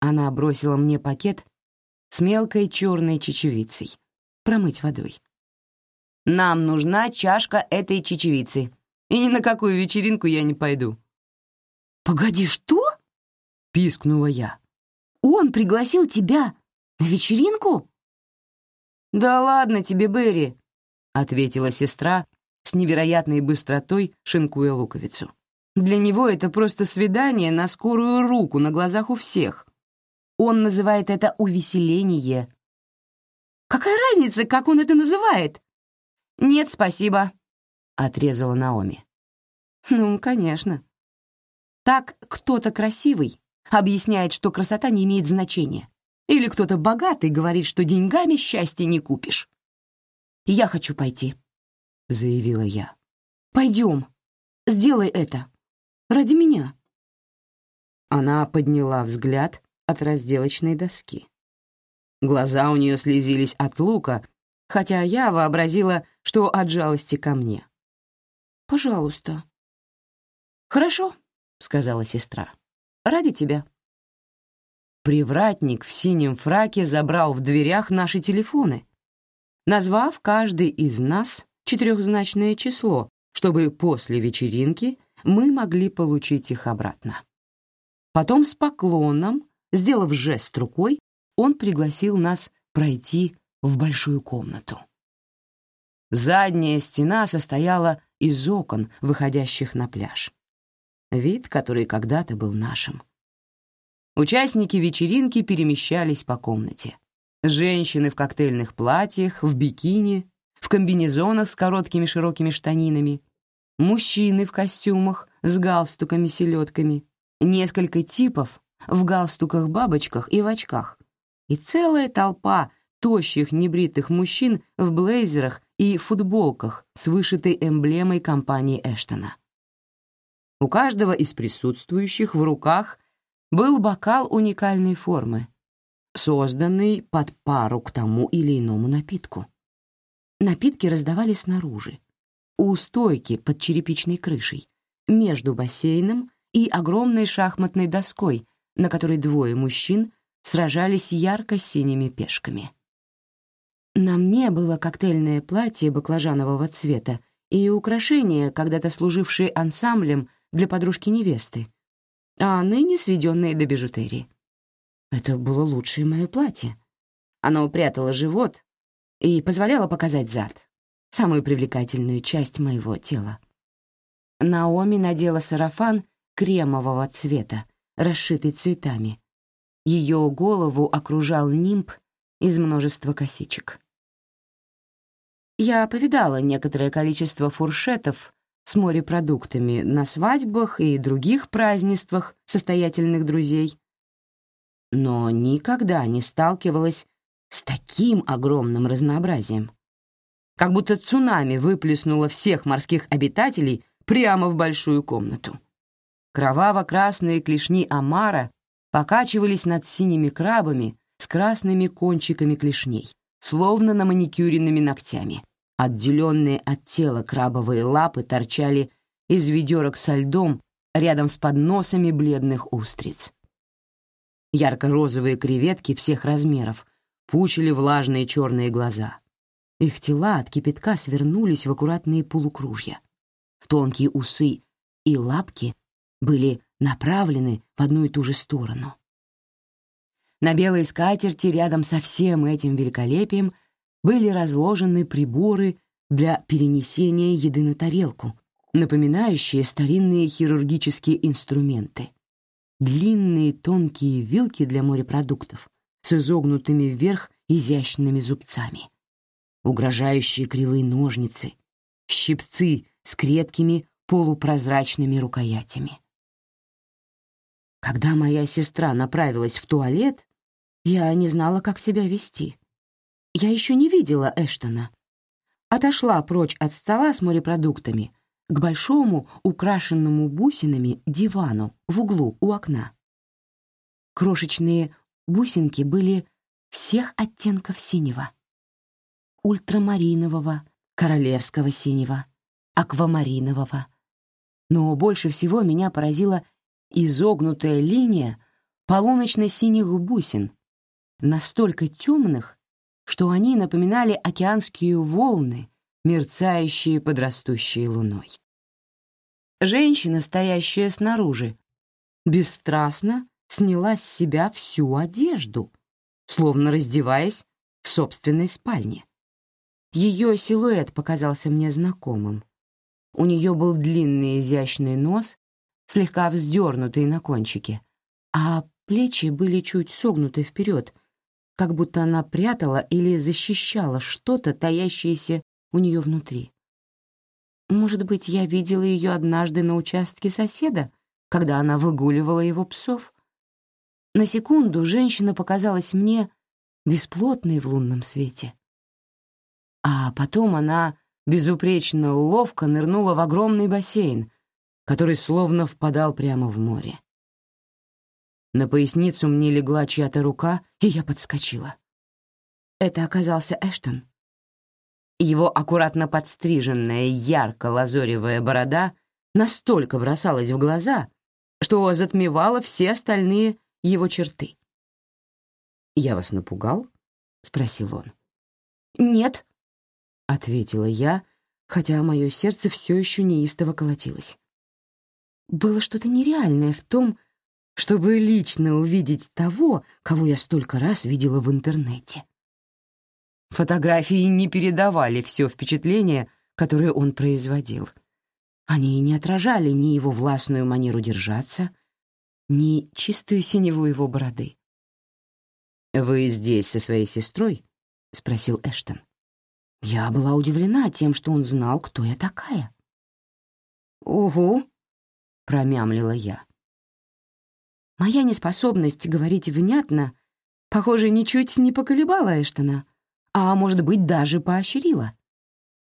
Она бросила мне пакет с мелкой черной чечевицей. Промыть водой. Нам нужна чашка этой чечевицы. И ни на какую вечеринку я не пойду. «Погоди, что?» — пискнула я. «Он пригласил тебя на вечеринку?» «Да ладно тебе, Берри», — ответила сестра с невероятной быстротой, шинкуя луковицу. «Для него это просто свидание на скорую руку на глазах у всех. Он называет это увеселение». «Какая разница, как он это называет?» «Нет, спасибо», — отрезала Наоми. «Ну, конечно. Так кто-то красивый объясняет, что красота не имеет значения. Или кто-то богатый говорит, что деньгами счастья не купишь. «Я хочу пойти», — заявила я. «Пойдем. Сделай это. Ради меня». Она подняла взгляд от разделочной доски. Глаза у нее слезились от лука, хотя я вообразила, что от жалости ко мне. «Пожалуйста». «Хорошо», — сказала сестра. «Ради тебя». Привратник в синем фраке забрал в дверях наши телефоны, назвав каждый из нас четырехзначное число, чтобы после вечеринки мы могли получить их обратно. Потом с поклоном, сделав жест рукой, он пригласил нас пройти в большую комнату. Задняя стена состояла из окон, выходящих на пляж. Вид, который когда-то был нашим. Участники вечеринки перемещались по комнате. Женщины в коктейльных платьях, в бикини, в комбинезонах с короткими широкими штанинами, мужчины в костюмах с галстуками-селедками, несколько типов в галстуках-бабочках и в очках, и целая толпа тощих небритых мужчин в блейзерах и футболках с вышитой эмблемой компании Эштона. У каждого из присутствующих в руках был бокал уникальной формы, созданный под пару к тому или иному напитку. Напитки раздавали снаружи, у стойки под черепичной крышей, между бассейном и огромной шахматной доской, на которой двое мужчин сражались ярко-синими пешками. На мне было коктейльное платье баклажанового цвета и украшения, когда-то служившие ансамблем для подружки-невесты, а ныне сведенные до бижутерии. Это было лучшее мое платье. Оно прятало живот и позволяло показать зад, самую привлекательную часть моего тела. Наоми надела сарафан кремового цвета, расшитый цветами. Ее голову окружал нимб из множества косичек. Я повидала некоторое количество фуршетов с морепродуктами на свадьбах и других празднествах состоятельных друзей, но никогда не сталкивалась с таким огромным разнообразием. Как будто цунами выплеснуло всех морских обитателей прямо в большую комнату. Кроваво-красные клешни омара покачивались над синими крабами с красными кончиками клешней словно на маникюренными ногтями. Отделенные от тела крабовые лапы торчали из ведерок со льдом рядом с подносами бледных устриц. Ярко-розовые креветки всех размеров пучили влажные черные глаза. Их тела от кипятка свернулись в аккуратные полукружья. Тонкие усы и лапки были направлены в одну и ту же сторону. На белой скатерти рядом со всем этим великолепием были разложены приборы для перенесения еды на тарелку, напоминающие старинные хирургические инструменты. Длинные тонкие вилки для морепродуктов с изогнутыми вверх изящными зубцами. Угрожающие кривые ножницы, щипцы с крепкими полупрозрачными рукоятями. Когда моя сестра направилась в туалет, я не знала, как себя вести. Я еще не видела Эштона. Отошла прочь от стола с морепродуктами к большому, украшенному бусинами дивану в углу у окна. Крошечные бусинки были всех оттенков синего. Ультрамаринового, королевского синего, аквамаринового. Но больше всего меня поразила изогнутая линия полуночно-синих бусин, настолько темных, что они напоминали океанские волны, мерцающие под растущей луной. Женщина, стоящая снаружи, бесстрастно сняла с себя всю одежду, словно раздеваясь в собственной спальне. Ее силуэт показался мне знакомым. У нее был длинный изящный нос, слегка вздернутый на кончике, а плечи были чуть согнуты вперед — как будто она прятала или защищала что-то, таящееся у нее внутри. Может быть, я видела ее однажды на участке соседа, когда она выгуливала его псов? На секунду женщина показалась мне бесплотной в лунном свете. А потом она безупречно ловко нырнула в огромный бассейн, который словно впадал прямо в море. На поясницу мне легла чья-то рука, и я подскочила. Это оказался Эштон. Его аккуратно подстриженная ярко-лазоревая борода настолько бросалась в глаза, что затмевала все остальные его черты. «Я вас напугал?» — спросил он. «Нет», — ответила я, хотя мое сердце все еще неистово колотилось. Было что-то нереальное в том, чтобы лично увидеть того, кого я столько раз видела в интернете. Фотографии не передавали все впечатление, которое он производил. Они не отражали ни его властную манеру держаться, ни чистую синеву его бороды. «Вы здесь со своей сестрой?» — спросил Эштон. Я была удивлена тем, что он знал, кто я такая. «Угу», — промямлила я. Моя неспособность говорить внятно, похоже, ничуть не поколебала Эштона, а, может быть, даже поощрила.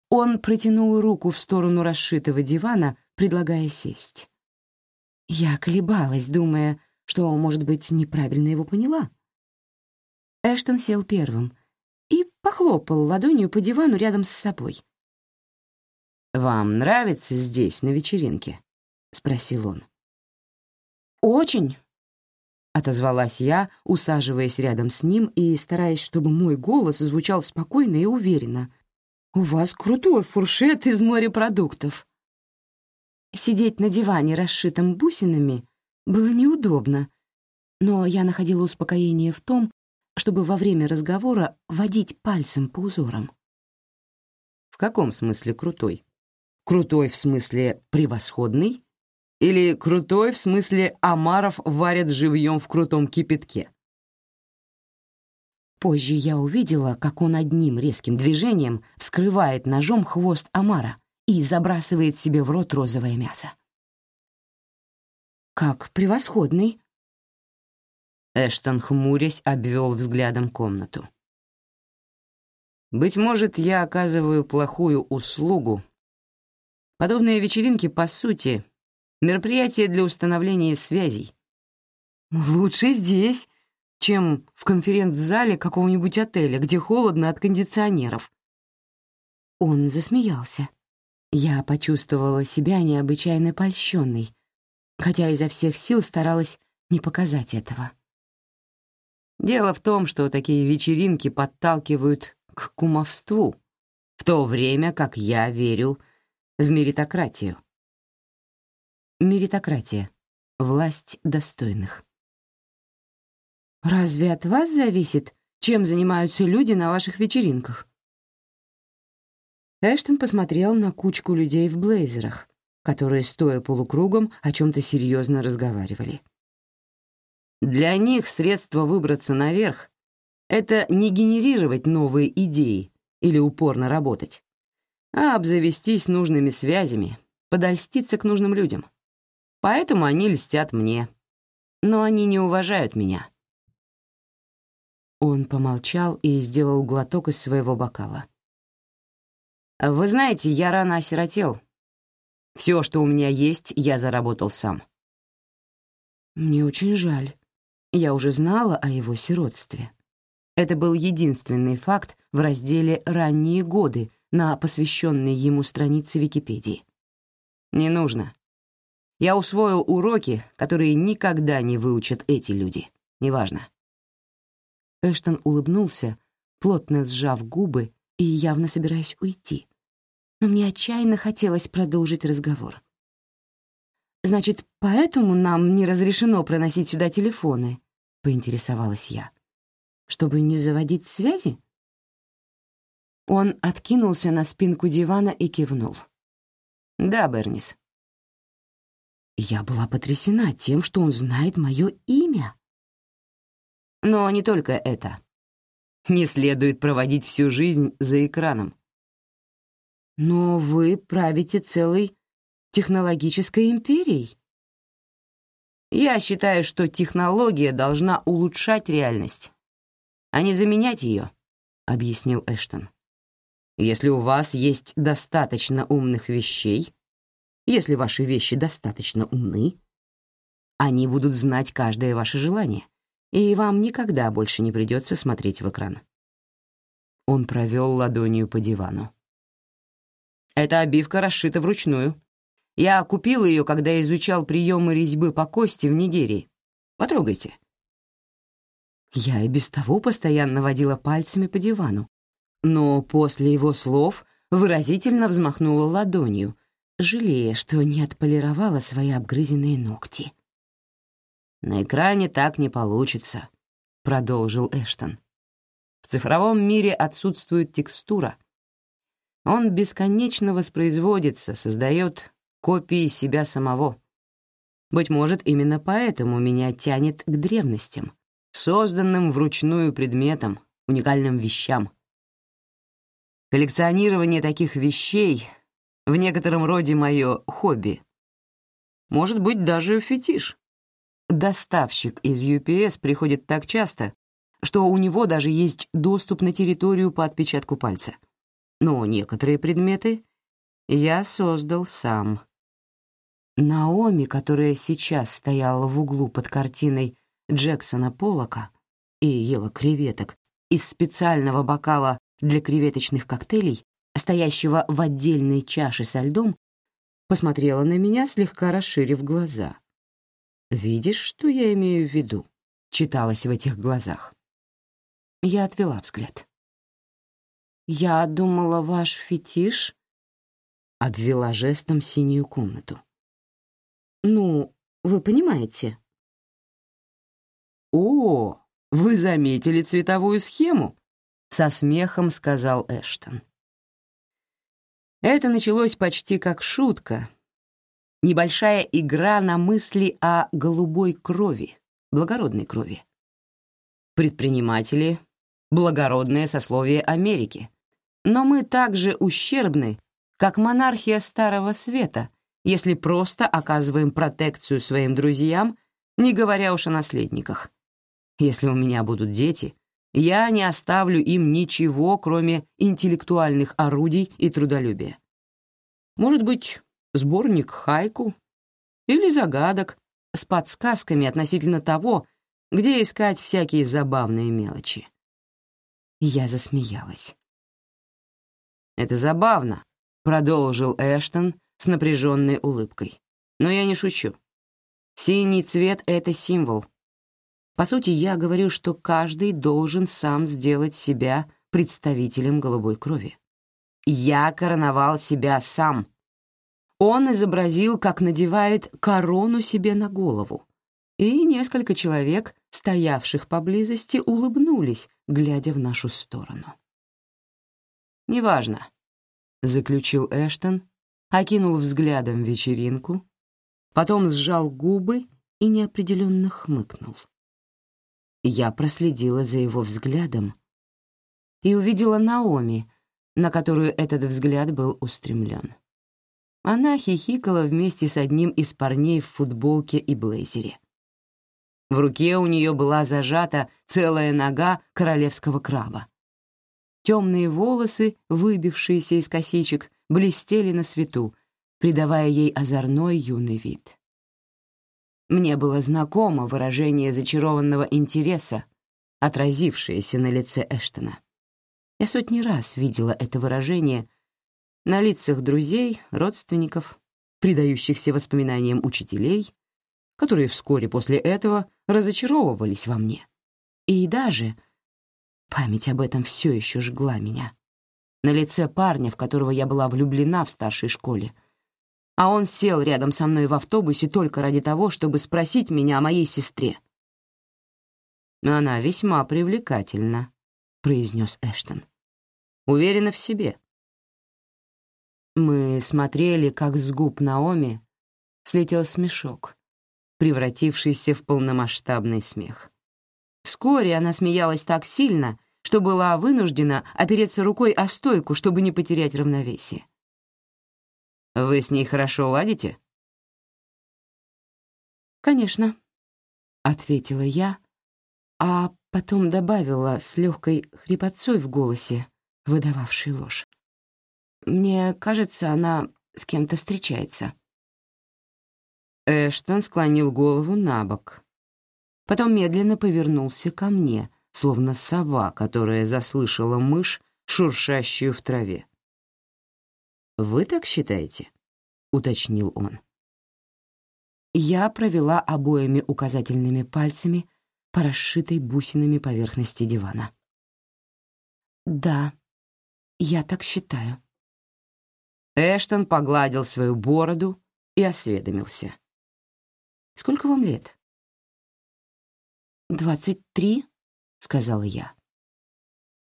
Он протянул руку в сторону расшитого дивана, предлагая сесть. Я колебалась, думая, что, может быть, неправильно его поняла. Эштон сел первым и похлопал ладонью по дивану рядом с собой. «Вам нравится здесь, на вечеринке?» — спросил он. «Очень», — отозвалась я, усаживаясь рядом с ним и стараясь, чтобы мой голос звучал спокойно и уверенно. «У вас крутой фуршет из морепродуктов». Сидеть на диване, расшитом бусинами, было неудобно, но я находила успокоение в том, чтобы во время разговора водить пальцем по узорам. «В каком смысле крутой? Крутой в смысле превосходный или крутой в смысле омаров варят живьем в крутом кипятке? Позже я увидела, как он одним резким движением вскрывает ножом хвост омара и забрасывает себе в рот розовое мясо. «Как превосходный!» Эштон, хмурясь, обвел взглядом комнату. «Быть может, я оказываю плохую услугу. Подобные вечеринки, по сути, Мероприятие для установления связей. Лучше здесь, чем в конференц-зале какого-нибудь отеля, где холодно от кондиционеров. Он засмеялся. Я почувствовала себя необычайно польщенной, хотя изо всех сил старалась не показать этого. Дело в том, что такие вечеринки подталкивают к кумовству, в то время как я верю в меритократию. Меритократия. Власть достойных. Разве от вас зависит, чем занимаются люди на ваших вечеринках? Эштон посмотрел на кучку людей в блейзерах, которые, стоя полукругом, о чем-то серьезно разговаривали. Для них средство выбраться наверх — это не генерировать новые идеи или упорно работать, а обзавестись нужными связями, подольститься к нужным людям. Поэтому они льстят мне. Но они не уважают меня. Он помолчал и сделал глоток из своего бокала. «Вы знаете, я рано осиротел. Все, что у меня есть, я заработал сам». «Мне очень жаль. Я уже знала о его сиротстве. Это был единственный факт в разделе «Ранние годы» на посвященной ему странице Википедии. «Не нужно. Я усвоил уроки, которые никогда не выучат эти люди. Неважно. Эштон улыбнулся, плотно сжав губы и явно собираясь уйти. Но мне отчаянно хотелось продолжить разговор. «Значит, поэтому нам не разрешено проносить сюда телефоны?» — поинтересовалась я. «Чтобы не заводить связи?» Он откинулся на спинку дивана и кивнул. «Да, Бернис, я была потрясена тем, что он знает мое имя. Но не только это. Не следует проводить всю жизнь за экраном. Но вы правите целой технологической империей. Я считаю, что технология должна улучшать реальность, а не заменять ее, — объяснил Эштон. Если у вас есть достаточно умных вещей, если ваши вещи достаточно умны, они будут знать каждое ваше желание, и вам никогда больше не придется смотреть в экран. Он провел ладонью по дивану. Эта обивка расшита вручную. Я купил ее, когда изучал приемы резьбы по кости в Нигерии. Потрогайте. Я и без того постоянно водила пальцами по дивану, но после его слов выразительно взмахнула ладонью, жалея, что не отполировала свои обгрызенные ногти. «На экране так не получится», — продолжил Эштон. «В цифровом мире отсутствует текстура. Он бесконечно воспроизводится, создает копии себя самого. Быть может, именно поэтому меня тянет к древностям, созданным вручную предметам, уникальным вещам. Коллекционирование таких вещей в некотором роде мое хобби. Может быть, даже фетиш. Доставщик из UPS приходит так часто, что у него даже есть доступ на территорию по отпечатку пальца. Но некоторые предметы я создал сам. Наоми, которая сейчас стояла в углу под картиной Джексона Поллока и ела креветок из специального бокала для креветочных коктейлей, стоящего в отдельной чаше со льдом, посмотрела на меня, слегка расширив глаза. «Видишь, что я имею в виду?» — читалось в этих глазах. Я отвела взгляд. «Я думала, ваш фетиш...» — обвела жестом синюю комнату. «Ну, вы понимаете?» «О, вы заметили цветовую схему?» — со смехом сказал Эштон. Это началось почти как шутка, небольшая игра на мысли о голубой крови, благородной крови. Предприниматели — благородное сословие Америки. Но мы также ущербны, как монархия Старого Света, если просто оказываем протекцию своим друзьям, не говоря уж о наследниках. Если у меня будут дети, я не оставлю им ничего, кроме интеллектуальных орудий и трудолюбия. Может быть, сборник хайку или загадок с подсказками относительно того, где искать всякие забавные мелочи. Я засмеялась. «Это забавно», — продолжил Эштон с напряженной улыбкой. «Но я не шучу. Синий цвет — это символ. По сути, я говорю, что каждый должен сам сделать себя представителем голубой крови. Я короновал себя сам, он изобразил, как надевает корону себе на голову, и несколько человек, стоявших поблизости, улыбнулись, глядя в нашу сторону. «Неважно», — заключил Эштон, окинул взглядом вечеринку, потом сжал губы и неопределенно хмыкнул. Я проследила за его взглядом и увидела Наоми, на которую этот взгляд был устремлен. Она хихикала вместе с одним из парней в футболке и блейзере. В руке у нее была зажата целая нога королевского краба. Темные волосы, выбившиеся из косичек, блестели на свету, придавая ей озорной юный вид. Мне было знакомо выражение зачарованного интереса, отразившееся на лице Эштона. Я сотни раз видела это выражение на лицах друзей, родственников, предающихся воспоминаниям учителей, которые вскоре после этого разочаровывались во мне. И даже память об этом все еще жгла меня. На лице парня, в которого я была влюблена в старшей школе, а он сел рядом со мной в автобусе только ради того, чтобы спросить меня о моей сестре. «Она весьма привлекательна», — произнес Эштон. «Уверена в себе. Мы смотрели, как с губ Наоми слетел смешок, превратившийся в полномасштабный смех. Вскоре она смеялась так сильно, что была вынуждена опереться рукой о стойку, чтобы не потерять равновесие. «Вы с ней хорошо ладите?» «Конечно», — ответила я, а потом добавила с легкой хрипотцой в голосе, выдававшей ложь. Мне кажется, она с кем-то встречается». Эштон склонил голову на бок. Потом медленно повернулся ко мне, словно сова, которая заслышала мышь, шуршащую в траве. «Вы так считаете?» — уточнил он. Я провела обоими указательными пальцами по расшитой бусинами поверхности дивана. «Да, я так считаю». Эштон погладил свою бороду и осведомился. «Сколько вам лет?» «Двадцать три», — сказала я.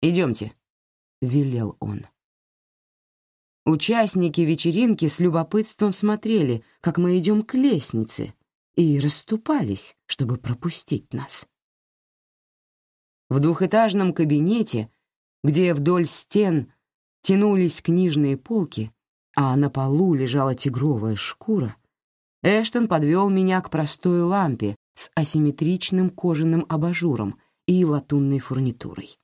«Идемте», — велел он. Участники вечеринки с любопытством смотрели, как мы идем к лестнице, и расступались, чтобы пропустить нас. В двухэтажном кабинете, где вдоль стен тянулись книжные полки, а на полу лежала тигровая шкура, Эштон подвел меня к простой лампе с асимметричным кожаным абажуром и латунной фурнитурой.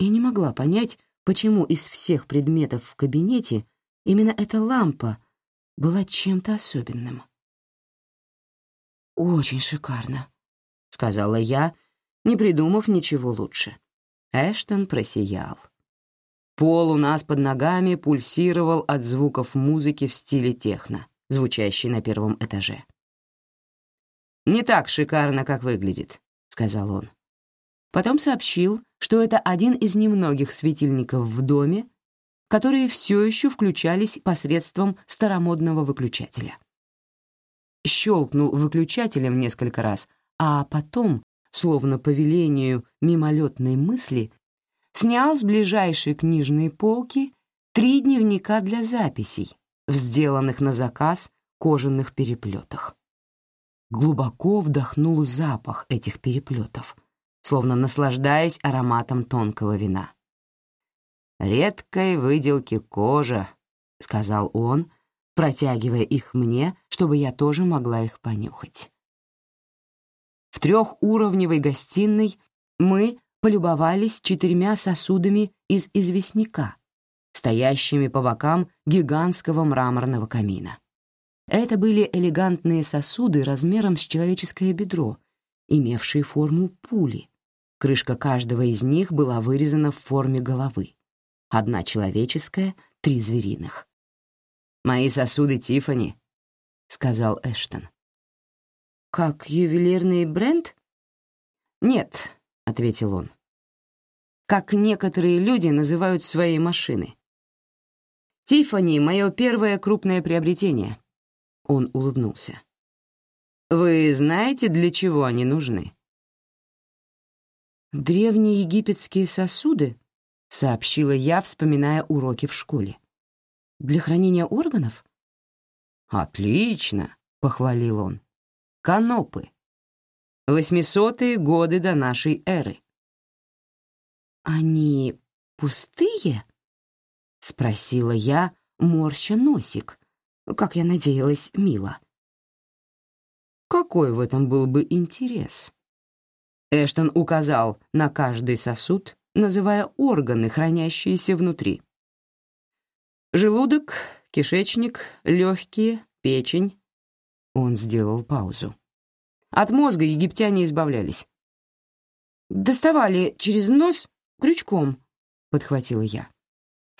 И не могла понять, почему из всех предметов в кабинете именно эта лампа была чем-то особенным. «Очень шикарно», — сказала я, не придумав ничего лучше. Эштон просиял. Пол у нас под ногами пульсировал от звуков музыки в стиле техно, звучащей на первом этаже. «Не так шикарно, как выглядит», — сказал он. Потом сообщил, что это один из немногих светильников в доме, которые все еще включались посредством старомодного выключателя. Щелкнул выключателем несколько раз, а потом, словно по велению мимолетной мысли, снял с ближайшей книжной полки три дневника для записей, в сделанных на заказ кожаных переплетах. Глубоко вдохнул запах этих переплетов, словно наслаждаясь ароматом тонкого вина. «Редкой выделки кожа», — сказал он, протягивая их мне, чтобы я тоже могла их понюхать. В трехуровневой гостиной мы полюбовались четырьмя сосудами из известняка, стоящими по бокам гигантского мраморного камина. Это были элегантные сосуды размером с человеческое бедро, имевшие форму пули. Крышка каждого из них была вырезана в форме головы. Одна человеческая, три звериных. «Мои сосуды Тифани, сказал Эштон. «Как ювелирный бренд?» «Нет», — ответил он. «Как некоторые люди называют свои машины. Тифани — мое первое крупное приобретение. Он улыбнулся. «Вы знаете, для чего они нужны?» «Древние египетские сосуды», — сообщила я, вспоминая уроки в школе. «Для хранения органов?» «Отлично», — похвалил он. «Канопы. Восьмисотые годы до нашей эры». «Они пустые?» — спросила я, морща носик, как я надеялась, мило. Какой в этом был бы интерес? Эштон указал на каждый сосуд, называя органы, хранящиеся внутри. Желудок, кишечник, легкие, печень. Он сделал паузу. От мозга египтяне избавлялись. «Доставали через нос крючком», — подхватила я.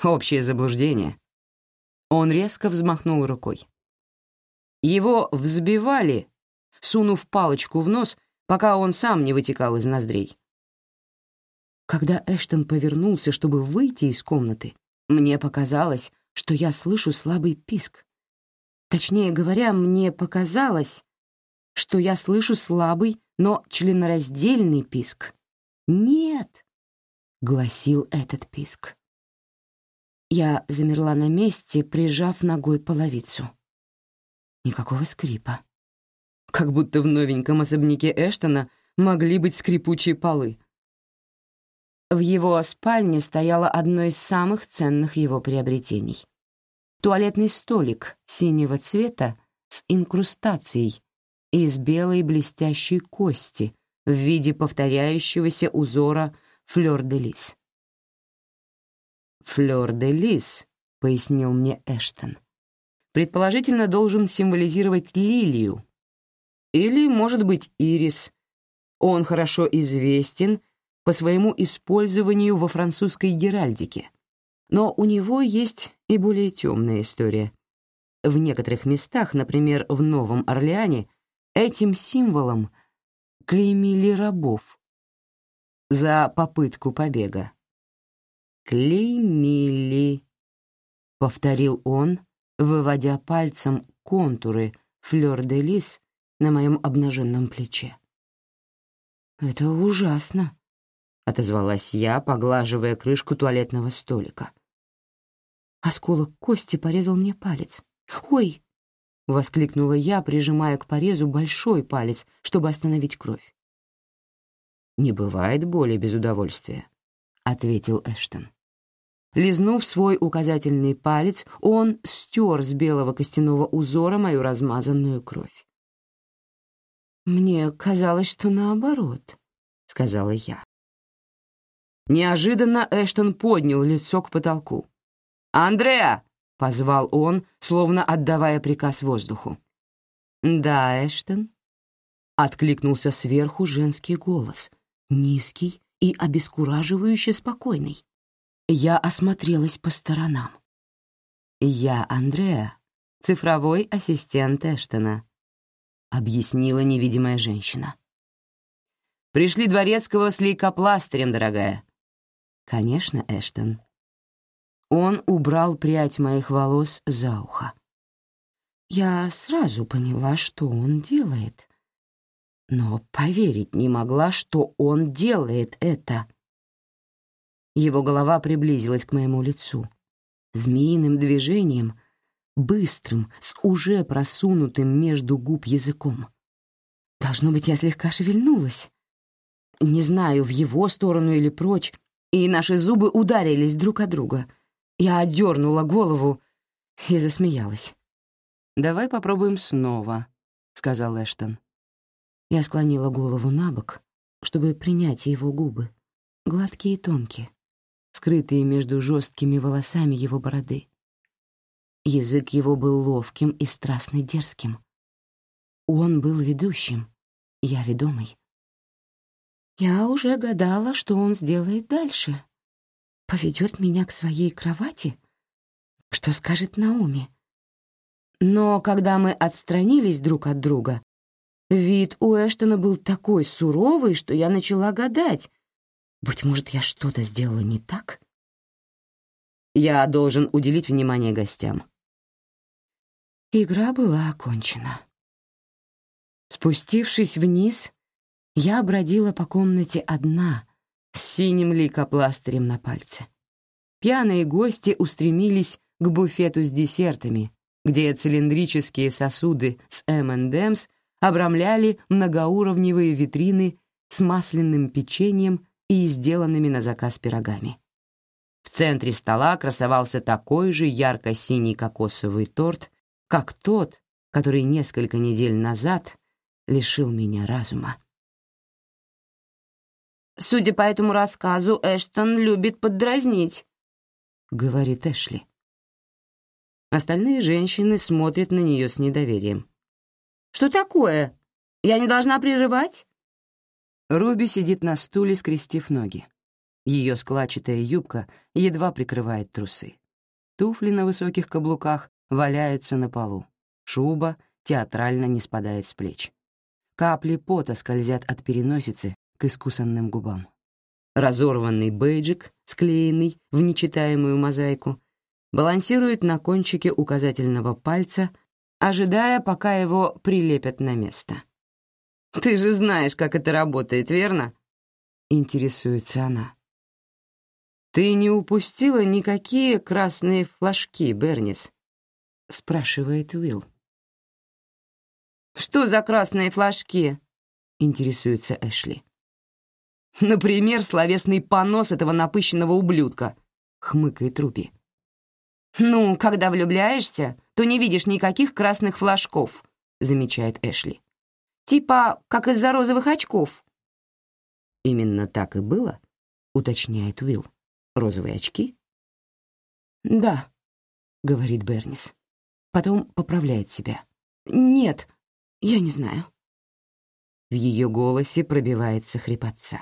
Общее заблуждение. Он резко взмахнул рукой. Его взбивали, сунув палочку в нос, пока он сам не вытекал из ноздрей. Когда Эштон повернулся, чтобы выйти из комнаты, мне показалось, что я слышу слабый писк. Точнее говоря, мне показалось, что я слышу слабый, но членораздельный писк. «Нет!» — гласил этот писк. Я замерла на месте, прижав ногой половицу. Никакого скрипа. Как будто в новеньком особняке Эштона могли быть скрипучие полы. В его спальне стояло одно из самых ценных его приобретений. Туалетный столик синего цвета с инкрустацией из белой блестящей кости в виде повторяющегося узора флёр-де-лис. «Флёр де лис», — пояснил мне Эштон. «Предположительно, должен символизировать лилию. Или, может быть, ирис. Он хорошо известен по своему использованию во французской геральдике. Но у него есть и более темная история. В некоторых местах, например, в Новом Орлеане, этим символом клеймили рабов за попытку побега. «Клеймили», — повторил он, выводя пальцем контуры флёр-де-лис на моем обнаженном плече. «Это ужасно», — отозвалась я, поглаживая крышку туалетного столика. Осколок кости порезал мне палец. «Ой!» — воскликнула я, прижимая к порезу большой палец, чтобы остановить кровь. «Не бывает боли без удовольствия», — ответил Эштон. Лизнув свой указательный палец, он стер с белого костяного узора мою размазанную кровь. «Мне казалось, что наоборот», — сказала я. Неожиданно Эштон поднял лицо к потолку. «Андреа!» — позвал он, словно отдавая приказ воздуху. «Да, Эштон?» — откликнулся сверху женский голос, низкий и обескураживающе спокойный. Я осмотрелась по сторонам. «Я Андреа, цифровой ассистент Эштона», — объяснила невидимая женщина. «Пришли дворецкого с лейкопластырем, дорогая». «Конечно, Эштон». Он убрал прядь моих волос за ухо. Я сразу поняла, что он делает, но поверить не могла, что он делает это. Его голова приблизилась к моему лицу. Змеиным движением, быстрым, с уже просунутым между губ языком. Должно быть, я слегка шевельнулась. Не знаю, в его сторону или прочь, и наши зубы ударились друг о друга. Я отдернула голову и засмеялась. «Давай попробуем снова», — сказал Эштон. Я склонила голову на бок, чтобы принять его губы, гладкие и тонкие, скрытые между жесткими волосами его бороды. Язык его был ловким и страстно дерзким. Он был ведущим, я ведомый. Я уже гадала, что он сделает дальше. Поведет меня к своей кровати? Что скажет Наоми? Но когда мы отстранились друг от друга, вид у Эштона был такой суровый, что я начала гадать. Быть может, я что-то сделала не так? Я должен уделить внимание гостям. Игра была окончена. Спустившись вниз, я бродила по комнате одна, с синим лейкопластырем на пальце. Пьяные гости устремились к буфету с десертами, где цилиндрические сосуды с M&M's обрамляли многоуровневые витрины с масляным печеньем и сделанными на заказ пирогами. В центре стола красовался такой же ярко-синий кокосовый торт, как тот, который несколько недель назад лишил меня разума. «Судя по этому рассказу, Эштон любит поддразнить», — говорит Эшли. Остальные женщины смотрят на нее с недоверием. «Что такое? Я не должна прерывать?» Руби сидит на стуле, скрестив ноги. Ее складчатая юбка едва прикрывает трусы. Туфли на высоких каблуках валяются на полу. Шуба театрально не спадает с плеч. Капли пота скользят от переносицы к искусанным губам. Разорванный бейджик, склеенный в нечитаемую мозаику, балансирует на кончике указательного пальца, ожидая, пока его прилепят на место. «Ты же знаешь, как это работает, верно?» — интересуется она. «Ты не упустила никакие красные флажки, Бернис?» — спрашивает Уилл. «Что за красные флажки?» — интересуется Эшли. «Например, словесный понос этого напыщенного ублюдка», — хмыкает Руби. «Ну, когда влюбляешься, то не видишь никаких красных флажков», — замечает Эшли. «Типа, как из-за розовых очков». «Именно так и было?» — уточняет Уилл. «Розовые очки?» «Да», — говорит Бернис. Потом поправляет себя. «Нет, я не знаю». В ее голосе пробивается хрипотца.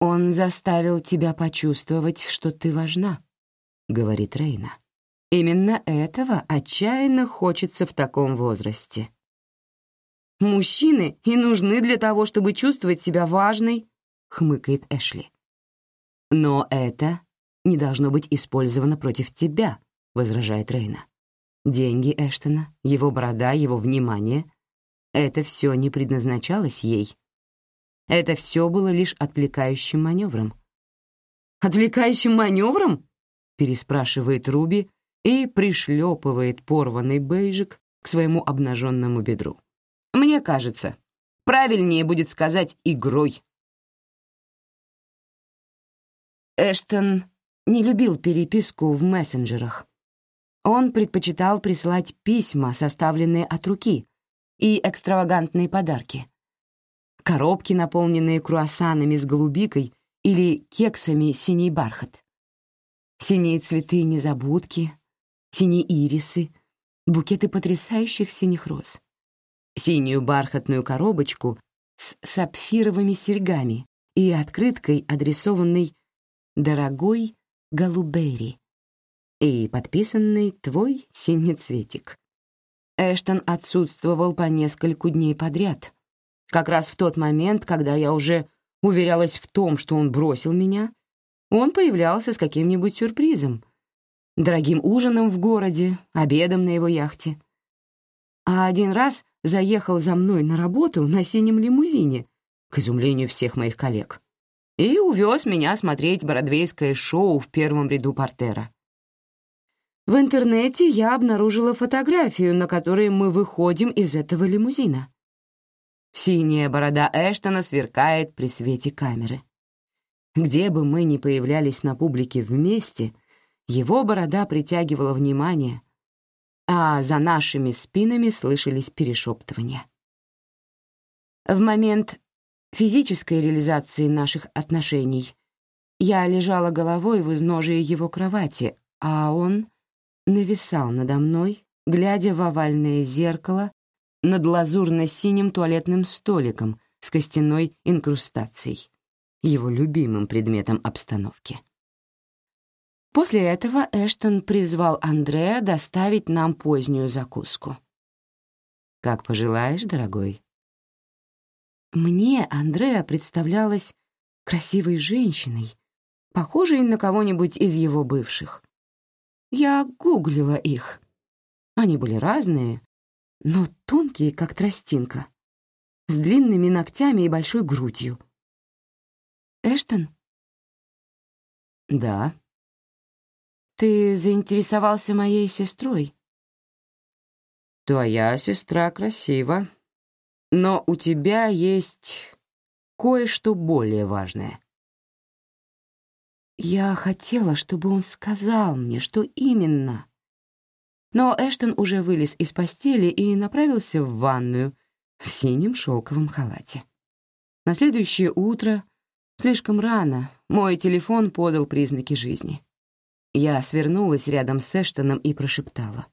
«Он заставил тебя почувствовать, что ты важна», — говорит Рейна. «Именно этого отчаянно хочется в таком возрасте». «Мужчины и нужны для того, чтобы чувствовать себя важной», — хмыкает Эшли. «Но это не должно быть использовано против тебя», — возражает Рейна. «Деньги Эштона, его борода, его внимание — это все не предназначалось ей. Это все было лишь отвлекающим маневром». «Отвлекающим маневром?» переспрашивает Руби и пришлепывает порванный бейджик к своему обнаженному бедру. «Мне кажется, правильнее будет сказать «игрой». Эштон не любил переписку в мессенджерах. Он предпочитал присылать письма, составленные от руки, и экстравагантные подарки. Коробки, наполненные круассанами с голубикой или кексами синий бархат. Синие цветы незабудки, синие ирисы, букеты потрясающих синих роз, синюю бархатную коробочку с сапфировыми серьгами и открыткой, адресованной «Дорогой Голубери» и подписанный «Твой синецветик». Эштон отсутствовал по нескольку дней подряд, как раз в тот момент, когда я уже уверялась в том, что он бросил меня, он появлялся с каким-нибудь сюрпризом, дорогим ужином в городе, обедом на его яхте. А один раз заехал за мной на работу на синем лимузине, к изумлению всех моих коллег, и увез меня смотреть бродвейское шоу в первом ряду портера. В интернете я обнаружила фотографию, на которой мы выходим из этого лимузина. Синяя борода Эштона сверкает при свете камеры. Где бы мы ни появлялись на публике вместе, его борода притягивала внимание, а за нашими спинами слышались перешептывания. В момент физической реализации наших отношений я лежала головой в изножии его кровати, а он нависал надо мной, глядя в овальное зеркало над лазурно-синим туалетным столиком с костяной инкрустацией, его любимым предметом обстановки. После этого Эштон призвал Андреа доставить нам позднюю закуску. «Как пожелаешь, дорогой». Мне Андреа представлялась красивой женщиной, похожей на кого-нибудь из его бывших. Я гуглила их. Они были разные, но тонкие, как тростинка, с длинными ногтями и большой грудью. «Эштон?» «Да». «Ты заинтересовался моей сестрой?» «Твоя сестра красива, но у тебя есть кое-что более важное». Я хотела, чтобы он сказал мне, что именно. Но Эштон уже вылез из постели и направился в ванную в синем шелковом халате. На следующее утро, слишком рано, мой телефон подал признаки жизни. Я свернулась рядом с Эштоном и прошептала.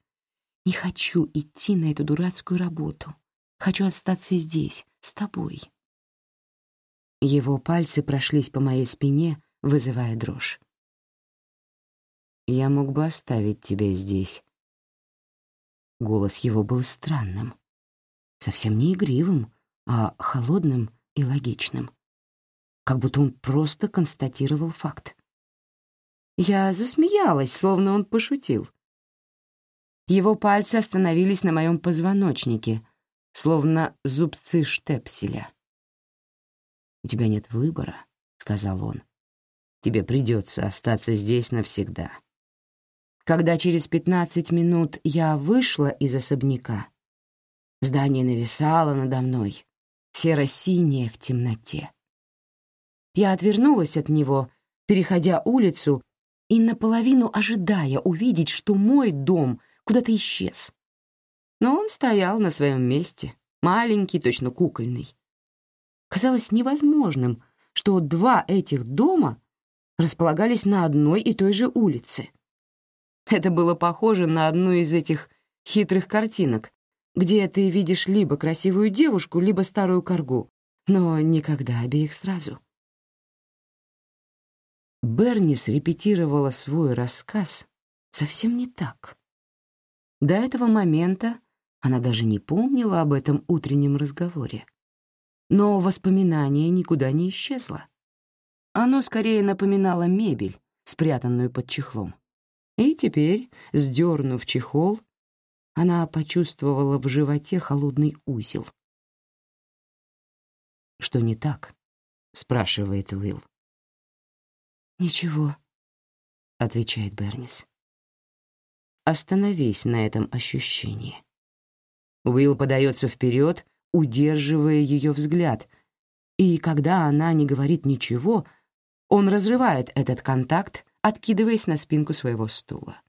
«Не хочу идти на эту дурацкую работу. Хочу остаться здесь, с тобой». Его пальцы прошлись по моей спине, вызывая дрожь. «Я мог бы оставить тебя здесь». Голос его был странным, совсем не игривым, а холодным и логичным, как будто он просто констатировал факт. Я засмеялась, словно он пошутил. Его пальцы остановились на моем позвоночнике, словно зубцы штепселя. «У тебя нет выбора», — сказал он. Тебе придется остаться здесь навсегда. Когда через пятнадцать минут я вышла из особняка, здание нависало надо мной, серо-синее в темноте. Я отвернулась от него, переходя улицу и наполовину ожидая увидеть, что мой дом куда-то исчез. Но он стоял на своем месте, маленький, точно кукольный. Казалось невозможным, что два этих дома располагались на одной и той же улице. Это было похоже на одну из этих хитрых картинок, где ты видишь либо красивую девушку, либо старую коргу, но никогда обеих сразу. Бернис репетировала свой рассказ совсем не так. До этого момента она даже не помнила об этом утреннем разговоре. Но воспоминание никуда не исчезло. Оно скорее напоминало мебель, спрятанную под чехлом. И теперь, сдернув чехол, она почувствовала в животе холодный узел. «Что не так?» — спрашивает Уилл. «Ничего», — отвечает Бернис. «Остановись на этом ощущении». Уилл подается вперед, удерживая ее взгляд, и когда она не говорит ничего, он разрывает этот контакт, откидываясь на спинку своего стула.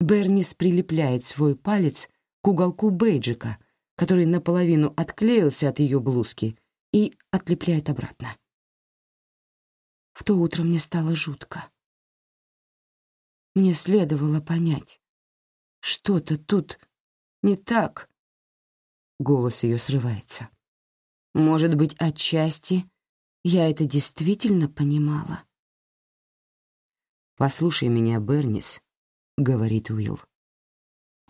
Бернис прилепляет свой палец к уголку бейджика, который наполовину отклеился от ее блузки, и отлепляет обратно. В то утро мне стало жутко. Мне следовало понять. Что-то тут не так. Голос ее срывается. Может быть, отчасти я это действительно понимала. «Послушай меня, Бернис», — говорит Уилл.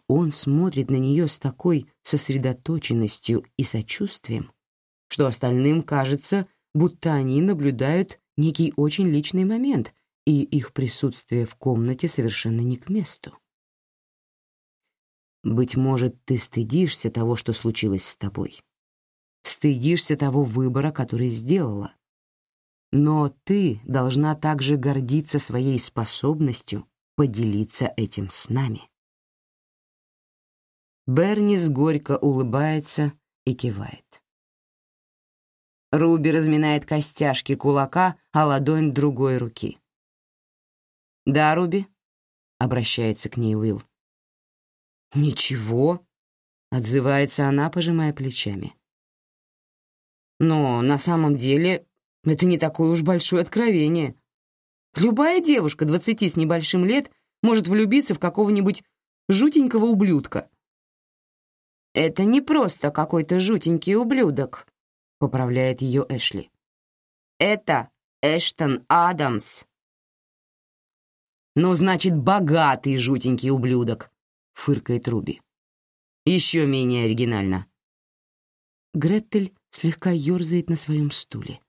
Он смотрит на нее с такой сосредоточенностью и сочувствием, что остальным кажется, будто они наблюдают некий очень личный момент, и их присутствие в комнате совершенно не к месту. Быть может, ты стыдишься того, что случилось с тобой. Стыдишься того выбора, который сделала. Но ты должна также гордиться своей способностью поделиться этим с нами. Бернис горько улыбается и кивает. Руби разминает костяшки кулака, а ладонь другой руки. «Да, Руби?» — обращается к ней Уилл. «Ничего», — отзывается она, пожимая плечами. «Но на самом деле это не такое уж большое откровение. Любая девушка двадцати с небольшим лет может влюбиться в какого-нибудь жутенького ублюдка, «Это не просто какой-то жутенький ублюдок», — поправляет ее Эшли. «Это Эштон Адамс». «Ну, значит, богатый жутенький ублюдок», — фыркает Руби. «Еще менее оригинально». Гретель слегка ерзает на своем стуле.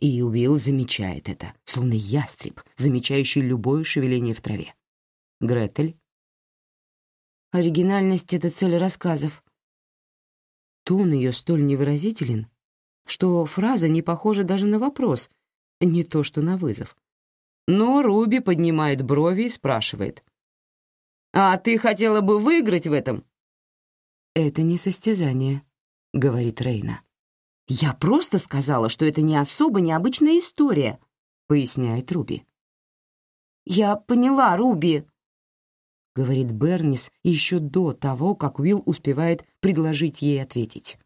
И Уилл замечает это, словно ястреб, замечающий любое шевеление в траве. Гретель. «Оригинальность — это цель рассказов», Тон ее столь невыразителен, что фраза не похожа даже на вопрос, не то что на вызов. Но Руби поднимает брови и спрашивает. «А ты хотела бы выиграть в этом?» «Это не состязание», — говорит Рейна. «Я просто сказала, что это не особо необычная история», — поясняет Руби. «Я поняла, Руби», — говорит Бернис еще до того, как Уилл успевает предложить ей ответить.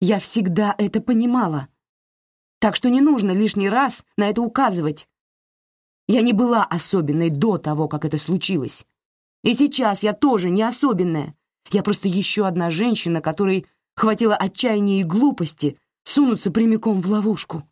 «Я всегда это понимала, так что не нужно лишний раз на это указывать. Я не была особенной до того, как это случилось. И сейчас я тоже не особенная. Я просто еще одна женщина, которой хватило отчаяния и глупости сунуться прямиком в ловушку.